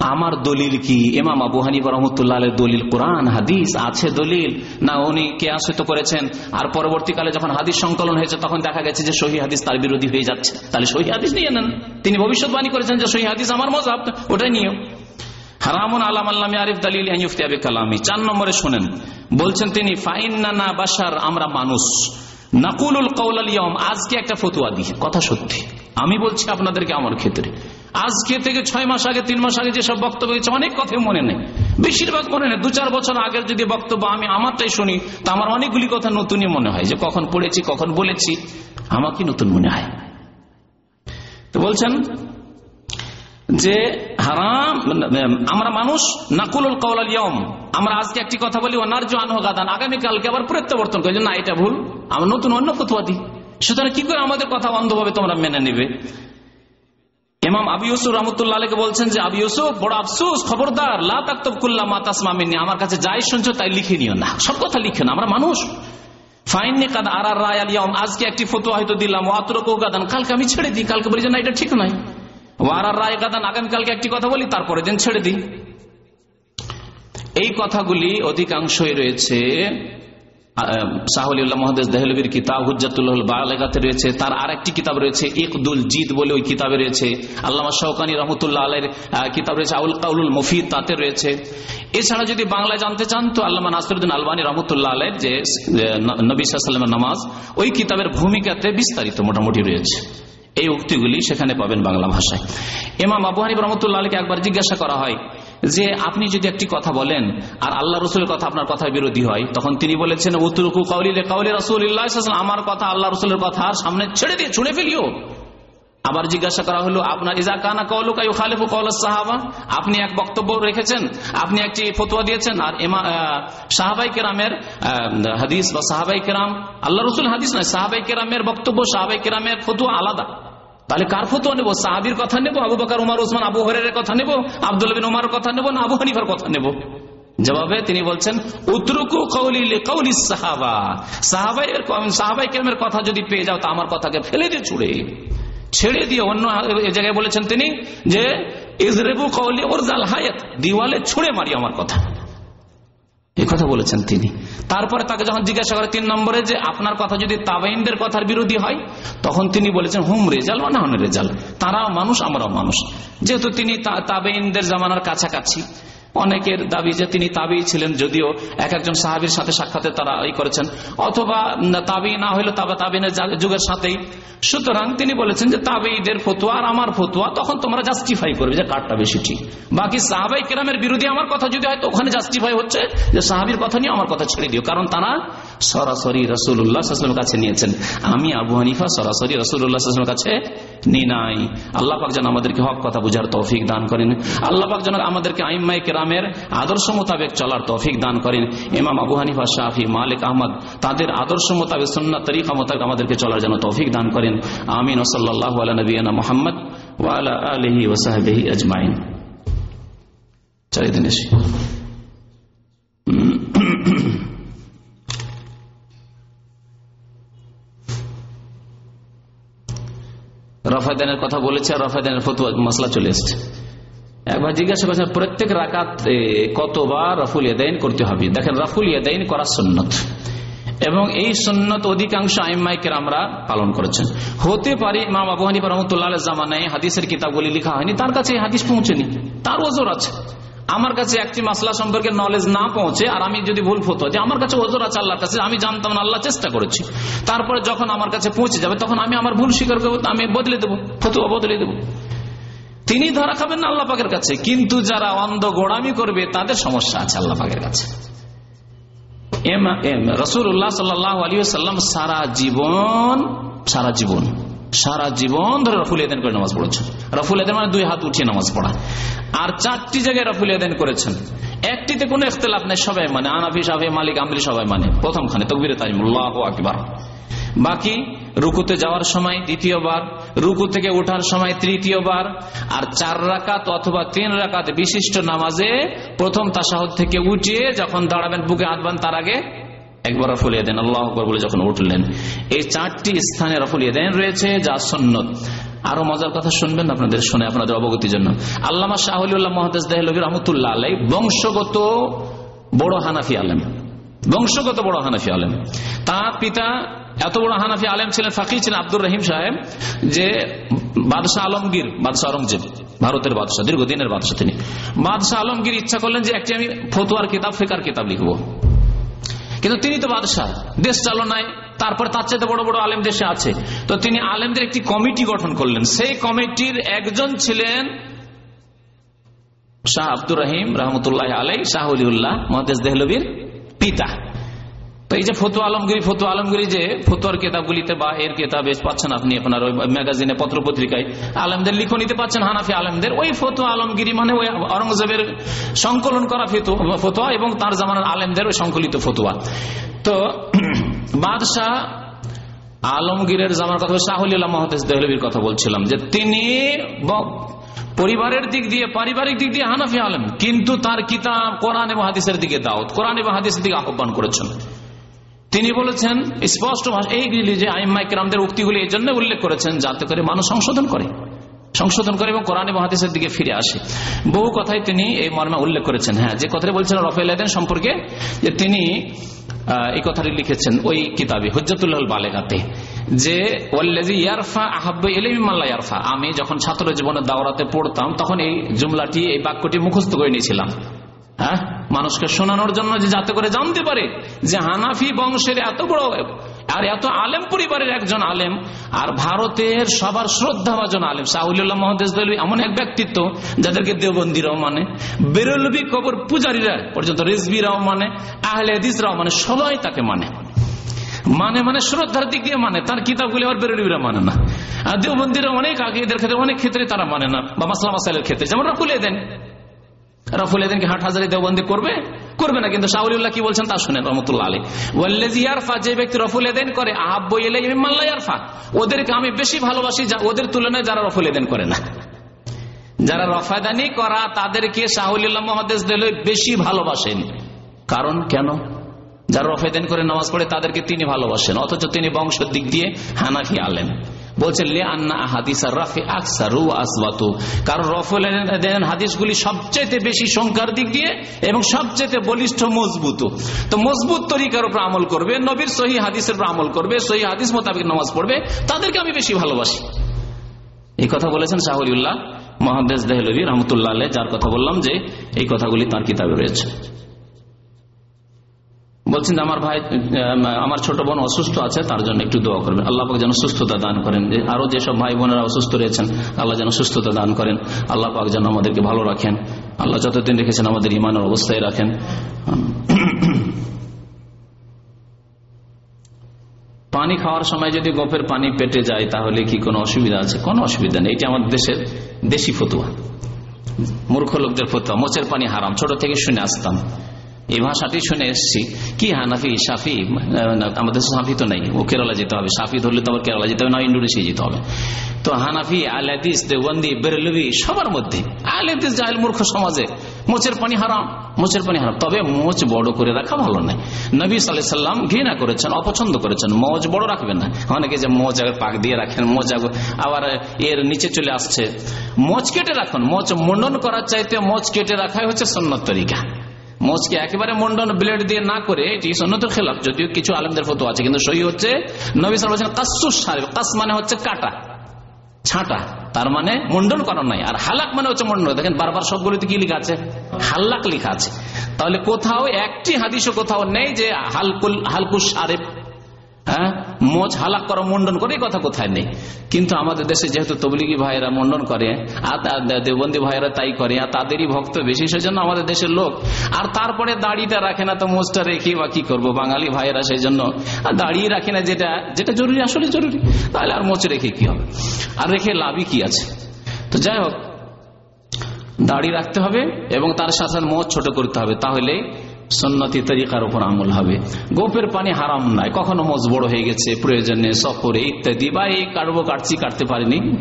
আমার দলিল কি? এমাম আবু হানিফা রহমতুল্লাহ দলিল কোরআন, হাদিস, আছে দলিল? না, উনি কে আশ্রিত করেছেন? আর পরবর্তীকালে যখন হাদিস সংকলন হয়েছে, তখন দেখা গেছে যে সহি হাদিস তার বিরোধী হয়ে যাচ্ছে। তাহলে সহি হাদিস নিয়ে নেন। তিনি ভবিষ্যৎবাণী করেছেন যে সহি হাদিস আমার মজাব, ওটাই হারামুন আলাম আরিফ চার নম্বরে শোনেন, বলছেন তিনি বাসার আমরা মানুষ। নাকুলুল কৌলালিয়ম আজকে একটা ফতুয়া দিই। কথা সত্যি। আমি বলছি আপনাদেরকে আমার ক্ষেত্রে। আজকে থেকে ছয় মাস আগে, তিন মাস আগে যেসব বক্তব্য হয়েছে অনেক কথা মনে নেই। বেশিরভাগ মনে নেই। দু চার বছর আগের যদি বক্তব্য আমি আমারটাই শুনি, তা আমার অনেকগুলি কথা নতুনই মনে হয় যে কখন পড়েছি, কখন বলেছি। আমাকে নতুন মনে হয়? তো বলছেন যে হারাম, আমরা মানুষ, নাকুলুল কৌলালিয়ম আমরা আজকে একটি কথা বলি অনার্য আনহ গাদান। আগামীকালকে আবার প্রত্যাবর্তন করি না, এটা ভুল। আমরা নতুন অন্য ফতুয়া দিই সুতরাং কি করে আমাদের কথা অন্ধভাবে তোমরা মেনে নেবে? ইমাম আবি ইউসুফ রহমতুল্লাহ আলীকে বলছেন যে, আবি ইউসুফ, বড় আফসুস, খবরদার, লা তাক্তবকুল্লাহ মাতাস মামিনী আমার কাছে যাই শুনছো তাই লিখে নিও না। সব কথা লিখে না আমরা মানুষ। আর রায় আলিয়ম আজকে একটি হয়তো দিলাম কালকে আমি ছেড়ে দিই, কালকে না, এটা ঠিক নয়। আর রায় একটি কথা বলি তারপরে ছেড়ে দিই। এই কথাগুলি অধিকাংশই রয়েছে মহাদেশ রয়েছে। তার আর একটি কিতাব রয়েছে বলে ওই কিতাবে রয়েছে। আল্লামা কিতাব রয়েছে, আউল রয়েছে। এছাড়া যদি বাংলায় জানতে চান, তো আল্লামা নাসরুদ্দিন আলবানী রহমতুল্লাহ আলের যে নবী নামাজ, ওই কিতাবের ভূমিকাতে বিস্তারিত মোটামুটি রয়েছে। এই উক্তিগুলি সেখানে পাবেন বাংলা ভাষায়। এমাম আবু হানিফ রহমতুল্লাহ আলীকে একবার জিজ্ঞাসা করা হয় যে আপনি যদি একটি কথা বলেন আর আল্লাহ রসুলের কথা আপনার কথার বিরোধী হয়, তখন তিনি বলেছেন, উত্তরকু কাউলিলে কাউলি রসুল আমার কথা আল্লাহ রসুলের কথা সামনে ছেড়ে দিয়ে ছুড়ে ফেলিও। আবার জিজ্ঞাসা করা হলো, আপনার ইজা কানা কৌলু কায়ু খালেফু কৌল সাহাবা? আপনি এক বক্তব্য রেখেছেন, আপনি একটি ফতুয়া দিয়েছেন, আর এমা সাহাবাই কেরামের হাদিস বা সাহাবাই কেরাম আল্লাহ রসুল হাদিস নয় সাহাবাই কেরামের বক্তব্য সাহাবাই কেরামের ফতুয়া আলাদা। তাহলে কার ফতুয়া নেব? সাহাবির কথা নেব? আবু বাকার, উমার, উসমান, আবু হরের কথা নেব? আব্দুল উমার কথা নেব না আবু হানিফার কথা নেব? জবাবে তিনি বলছেন উত্তরকু কৌলি কৌলি সাহাবা। সাহাবাই সাহাবাই কেমের কথা যদি পেয়ে যাও, তা আমার কথাকে ফেলে দিয়ে ছুড়ে। ছেড়ে দিয়ে অন্য জায়গায় বলেছেন তিনি যে, ইজরেবু কৌলি ওর জাল হায়াত। দিওয়ালে ছুড়ে মারি আমার কথা। এই কথা বলেছেন তিনি। তারপরে তাকে যখন জিজ্ঞাসা করে তিন নম্বরে যে আপনার কথা যদি তাবাইনদের কথার বিরোধী হয়, তখন তিনি বলেছেন, হুম, রেজাল বা না রেজাল? তারাও মানুষ, আমরাও মানুষ। যেহেতু তিনি তাবেইনদের জামানার কাছাকাছি। অনেকের দাবি যে তিনি তাবি ছিলেন যদিও এক একজন সাহাবির সাথে সাক্ষাতে তারা এই করেছেন। অথবা তাবি না হইলে তাবা তাবিনের যুগের সাথেই। সুতরাং তিনি বলেছেন যে তাবিদের ফতুয়া আর আমার ফতুয়া তখন তোমরা জাস্টিফাই করবে যে কারটা বেশি ঠিক। বাকি সাহাবাই কেরামের বিরোধী আমার কথা যদি হয় তো ওখানে জাস্টিফাই হচ্ছে যে সাহাবির কথা নিয়ে আমার কথা ছেড়ে দিও। কারণ তারা সরাসরি রসুল্লাহামের কাছে নিয়েছেন। আমি আবু হানিফা সরাসরি রসুল্লাহামের কাছে নি নাই। আল্লাহ পাক যেন আমাদেরকে হক কথা বুঝার তৌফিক দান করেন। আল্লাহ পাক যেন আমাদেরকে আইম্মাই কেরামের আদর্শ মোতাবেক চলার তৌফিক দান করেন। ইমাম আবু হানিফা শাহি মালিক, আহমদ তাদের আদর্শ মোতাবেক সন্না তরিকা মোতাবেক আমাদেরকে চলার জন্য তৌফিক দান করেন। আমিন। ওসল্লাহ নবীনা মোহাম্মদ ওয়ালা আলহি আজমাইন। চারিদিন এসে। রফায়দানের কথা বলেছে, আর রফায়দানের ফতুয়া মশলা চলে এসছে। একবার জিজ্ঞাসা করেছেন, প্রত্যেক রাকাত কতবার রফুল ইয়াদাইন করতে হবে? দেখেন, রফুল ইয়াদাইন করার সন্ন্যত এবং এই সন্ন্যত অধিকাংশ আইমাইকের আমরা পালন করেছেন। হতে পারে মা বাবু হানিফা রহমতুল্লাহ জামানায় হাদিসের কিতাবগুলি লিখা হয়নি, তার কাছে হাদিস পৌঁছেনি, তার ওজোর আছে। আমার কাছে একটি মাসলা সম্পর্কে নলেজ না পৌঁছে আর আমি যদি ভুল ফতো যে আমার কাছে ওজোর আছে আল্লাহর কাছে, আমি জানতাম না, আল্লাহ চেষ্টা করেছি। তারপরে যখন আমার কাছে পৌঁছে যাবে, তখন আমি আমার ভুল স্বীকার করব, আমি বদলে দেবো, ফতুয়া বদলে দেবো। তিনি ধরা খাবেন না আল্লাহ পাকের কাছে, কিন্তু যারা অন্ধ গোড়ামি করবে, তাদের সমস্যা আছে আল্লাহ পাকের কাছে। রসুল্লাহ সাল্লাহ আলী সাল্লাম সারা জীবন সারা জীবন সারা জীবন ধরে রফুল এদেন করে নামাজ পড়েছেন। রফুল এদেন মানে দুই হাত উঠিয়ে নামাজ পড়া। আর চারটি জায়গায় রফুল এদেন করেছেন। একটিতে কোনো ইখতলাফ নেই, সবাই মানে আনাফি সাহেব মালিক আমলি সবাই মানে। প্রথমখানে তকবিরে তাইমুল্লাহ আকবার। বাকি রুকুতে যাওয়ার সময় দ্বিতীয়বার, রুকু থেকে ওঠার সময় তৃতীয়বার, আর চার রাকাত অথবা তিন রাকাত বিশিষ্ট নামাজে প্রথম তাসাহদ থেকে উঠিয়ে যখন দাঁড়াবেন, বুকে হাতবান তার আগে একবার রফুলিয়া দেন, আল্লাহ বলে যখন উঠলেন, এই চারটি স্থানে রফুলিয়া দেন রয়েছে যা সন্ন্যত আরও মজার কথা শুনবেন আপনাদের শুনে আপনাদের অবগতির জন্য। আল্লামা শাহুল্লাহ মহাদেশ দেহলবী রহমতুল্লাহ আলাই বংশগত বড় হানাফি আলেম। বংশগত বড় হানাফি আলেম। তার পিতা এত বড় হানাফি আলেম ছিলেন ফাঁকি ছিলেন আব্দুর রহিম সাহেব, যে বাদশাহ আলমগীর, বাদশাহ আলমজেব ভারতের বাদশাহ, দীর্ঘদিনের বাদশাহ তিনি। বাদশাহ আলমগীর ইচ্ছা করলেন যে একটি আমি ফতুয়ার কিতাব, ফেকার কিতাব লিখব। কিন্তু তিনি তো বাদশাহ। দেশ চালনায়, তারপর তার চাইতে বড় বড় আলেম দেশে আছে। তো তিনি আলেমদের একটি কমিটি গঠন করলেন। সেই কমিটির একজন ছিলেন শাহ আব্দুর রহিম রহমতুল্লাহ আলাই শাহ উল্লাহ মহাদেশ দেহলবীর পিতা। তো এই যে ফতু আলমগিরি ফতু আলমগিরি যে ফতুয়ার কেতাবগুলিতে বা এর কেতাবে পাচ্ছেন আপনি আপনার ওই ম্যাগাজিনে পত্র পত্রিকায় আলমদের লিখনিতে পাচ্ছেন হানাফি আলমদের। ওই ফতু আলমগিরি মানে ওই অরঙ্গজেবের সংকলন করা ফতোয়া এবং তার জামানার আলেমদের ওই সংকলিত ফতুয়া। তো বাদশাহ আলমগীরের জামার কথা শাহুল্লাহ মহাদেশ দেহলবির কথা বলছিলাম যে তিনি পরিবারের দিক দিয়ে, পারিবারিক দিক দিয়ে হানাফি আলম। কিন্তু তার কিতাব কোরআন এবং হাদিসের দিকে দাওত কোরআন এবং হাদিসের দিকে আহ্বান করেছেন। তিনি বলেছেন, স্পষ্ট ভাষা এইগুলি যে আইমাইকরামদের উক্তিগুলি এই জন্য উল্লেখ করেছেন যাতে করে মানুষ সংশোধন করে। সংশোধন করে এবং কোরআন এবং হাদিসের দিকে ফিরে আসে। বহু কথাই তিনি এই মর্মে উল্লেখ করেছেন। হ্যাঁ যে কথাটি বলছেন রফেল সম্পর্কে, যে তিনি এই কথাটি লিখেছেন ওই কিতাবে হজ্জতুল্লাহ বালেগাতে, যে আমি যখন ছাত্র জীবনের দাওরাতে পড়তাম, তখন এই জুমলাটি, এই বাক্যটি মুখস্থ করে নিয়েছিলাম। হ্যাঁ? মানুষকে শোনানোর জন্য যে যাতে করে জানতে পারে যে হানাফি বংশের এত বড় আর এত আলেম পরিবারের একজন আলেম, আর ভারতের সবার শ্রদ্ধাভাজন আলেম। সাহুল্লাহ মহাদেশ এমন এক ব্যক্তিত্ব যাদেরকে দেওবন্দিরাও মানে বেরলবি কবর পূজারীরা পর্যন্ত রেজবিরাও মানে আহলে হাদিসরাও মানে সবাই তাকে মানে। মানে মানে শ্রদ্ধার দিক দিয়ে মানে। তার কিতাবগুলি আবার বেরোলিরা মানে না। আর দেওবন্দিরা অনেক আগে এদের ক্ষেত্রে, অনেক ক্ষেত্রে তারা মানে না। বা মাসলাম ক্ষেত্রে। যেমন খুলে এদেন রাফুল এদিনকে হাট হাজারি দেওবন্দি করবে? করবে না, কিন্তু শাহুল্লাহ কি বলছেন তা শুনেন, রহমতুল্লাহ আলী ওয়াল্লেজিয়ারফা যে ব্যক্তি রফুল এদেন করে, আহাব্বু ইলাই মিম্মাল্লা ইয়ারফা। ওদেরকে আমি বেশি ভালোবাসি ওদের তুলনায় যারা রফুল এদেন করে না। যারা রফাদানি করা, তাদেরকে শাহুল্লাহ মহাদেশ দিল বেশি ভালোবাসেন। কারণ কেন? যারা রফেদেন করে নামাজ পড়ে, তাদেরকে তিনি ভালোবাসেন। অথচ তিনি বংশ দিক দিয়ে হানাফি আলেন বলছেন লে আন্না হাদিস রাফি আকসারু আসবাতু কারণ রফল হাদিসগুলি সবচেয়ে বেশি সংখ্যার দিক দিয়ে এবং সবচেয়ে বলিষ্ঠ মজবুত তো মজবুত তরিকার উপর আমল করবে, নবীর সহি হাদিসের উপর আমল করবে, সহি হাদিস মোতাবেক নামাজ পড়বে, তাদেরকে আমি বেশি ভালোবাসি। এই কথা বলেছেন শাহুলিউল্লাহ মহাদেশ দেহলভি রহমতুল্লাহ যার কথা বললাম যে, এই কথাগুলি তার কিতাবে রয়েছে। বলছেন যে আমার ভাই আমার ছোট বোন অসুস্থ আছে, তার জন্য একটু দোয়া করবেন। আল্লাহ পাক যেন সুস্থতা দান করেন। আরও যেসব ভাই বোনেরা অসুস্থ রয়েছেন, আল্লাহ যেন সুস্থতা দান করেন। আল্লাহ পাক যেন আমাদেরকে ভালো রাখেন। আল্লাহ যতদিন রেখেছেন আমাদের ইমানের অবস্থায় রাখেন। পানি খাওয়ার সময় যদি গোপের পানি পেটে যায়, তাহলে কি কোনো অসুবিধা আছে? কোনো অসুবিধা নেই। এটি আমাদের দেশের দেশি ফতুয়া। মূর্খ লোকদের ফতুয়া। মোচের পানি হারাম। ছোট থেকে শুনে আসতাম। এই ভাষাটি শুনে এসছি। কি হানাফি সাফি আমাদের সাফি তো নেই। ও কেরালা যেতে হবে। সাফি ধরলে তো আবার কেরালা যেতে হবে, না ইন্ডোনেশিয়া যেতে হবে। তো হানাফি আলাদিস দেওবন্দি, বেরলবি, সবার মধ্যে। আলাদিস জাহেল মূর্খ সমাজে। মোচের পানি হারাম, মোচের পানি হারাম। তবে মোচ বড় করে রাখা ভালো নয়। নবী সাল্লাহ সাল্লাম ঘৃণা করেছেন, অপছন্দ করেছেন। মোচ বড় রাখবেন না। অনেকে যে মোচ আগে পাক দিয়ে রাখেন আগে- আবার এর নিচে চলে আসছে। মোচ কেটে রাখুন। মোচ মুন্ডন করার চাইতে মোচ কেটে রাখাই হচ্ছে সন্ন্যত তরিকা। মোচকে একেবারে মন্ডন ব্লেড দিয়ে না করে, এটি সন্ন্যতের খেলাফ, যদিও কিছু আলমদের ফটো আছে, কিন্তু সই হচ্ছে, নবী সাল কাসুস সাহেব কাস মানে হচ্ছে কাটা, ছাঁটা, তার মানে মন্ডন করার নাই, আর হালাক মানে হচ্ছে মন্ডন, দেখেন বারবার সবগুলিতে কি লেখা আছে? হাল্লাক লেখা আছে। তাহলে কোথাও একটি হাদিসও কোথাও নেই যে হালকুল, হালকুস আরেফ হ্যাঁ? মোচ হালাক করা, মুন্ডন করে কথা কোথায় নেই? কিন্তু আমাদের দেশে যেহেতু তবলিগি ভাইয়েরা মুন্ডন করে, আর দেওবন্দি ভাইয়েরা তাই করে, আর তাদেরই ভক্ত বেশি, সেজন্য আমাদের দেশের লোক। আর তারপরে দাড়িটা রাখে না তো মোচটা রেখে, বা কি করব? বাঙালি ভাইয়েরা সেই জন্য আর দাড়িয়ে রাখে না যেটা যেটা জরুরি, আসলে জরুরি। তাহলে আর মোচ রেখে কি হবে? আর রেখে লাভই কি আছে? তো যাই হোক, দাড়ি রাখতে হবে এবং তার সাথে মোচ ছোট করতে হবে। তাহলে সন্ন্যতি তরিকার উপর আমল হবে। গোপের পানি হারাম নয়। কখনো মজ বড় হয়ে গেছে, প্রয়োজনে সফরে ইত্যাদি। বা এই কাটবো কাটছি কাটতে পারিনি।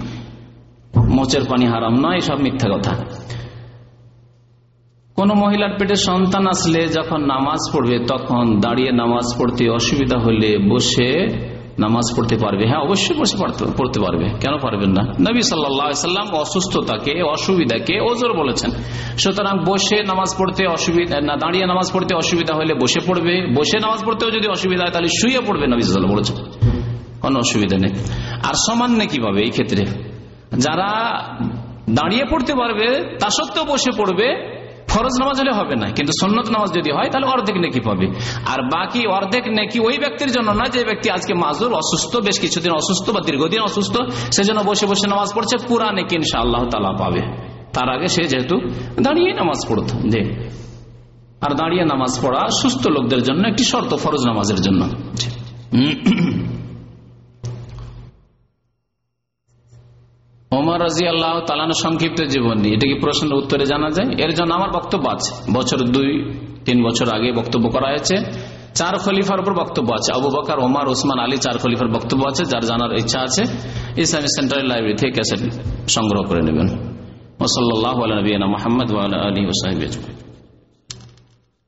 মোচের পানি হারাম নয় সব মিথ্যা কথা। কোন মহিলার পেটে সন্তান আসলে যখন নামাজ পড়বে, তখন দাঁড়িয়ে নামাজ পড়তে অসুবিধা হলে বসে নামাজ পড়তে পারবে? হ্যাঁ অবশ্যই বসে পড়তে- পারবে। কেন পারবেন না? নবী সাল্লাম অসুস্থতাকে, অসুবিধাকে ওজোর বলেছেন। সুতরাং বসে নামাজ পড়তে অসুবিধা, না, দাঁড়িয়ে নামাজ পড়তে অসুবিধা হলে বসে পড়বে। বসে নামাজ পড়তেও যদি অসুবিধা হয়, তাহলে শুয়ে পড়বে নবী সাল্লাহ বলেছেন। কোনো অসুবিধা নেই। আর সমান নেই কীভাবে এই ক্ষেত্রে? যারা দাঁড়িয়ে পড়তে পারবে, তা সত্ত্বেও বসে পড়বে ফরজ নামাজ হলে হবে না, কিন্তু সন্ন্যত নামাজ যদি হয়, তাহলে অর্ধেক নেকি পাবে। আর বাকি অর্ধেক নেকি ওই ব্যক্তির জন্য না, যে ব্যক্তি আজকে মাজুর, অসুস্থ, বেশ কিছুদিন অসুস্থ বা দীর্ঘদিন অসুস্থ সেজন্য বসে বসে নামাজ পড়ছে পুরা নেকি ইনশা আল্লাহ তালা পাবে। তার আগে সে যেহেতু দাঁড়িয়ে নামাজ পড়তো, যে আর দাঁড়িয়ে নামাজ পড়া সুস্থ লোকদের জন্য একটি শর্ত, ফরজ নামাজের জন্য। ওমর রাজি আল্লাহ তালানো সংক্ষিপ্ত জীবন। নিয়ে এটা কি প্রশ্নের উত্তরে জানা যায়? এর জন্য আমার বক্তব্য আছে। বছর দুই, তিন বছর আগে বক্তব্য করা হয়েছে। চার খলিফার উপর বক্তব্য আছে। আবু বকার, ওমার ওসমান আলী চার খলিফার বক্তব্য আছে, যার জানার ইচ্ছা আছে। ইসলামী সেন্ট্রাল লাইব্রেরি থেকে ক্যাসেট সংগ্রহ করে নেবেন। ওসল্লাহ মোহাম্মদ আলী ওসাহিব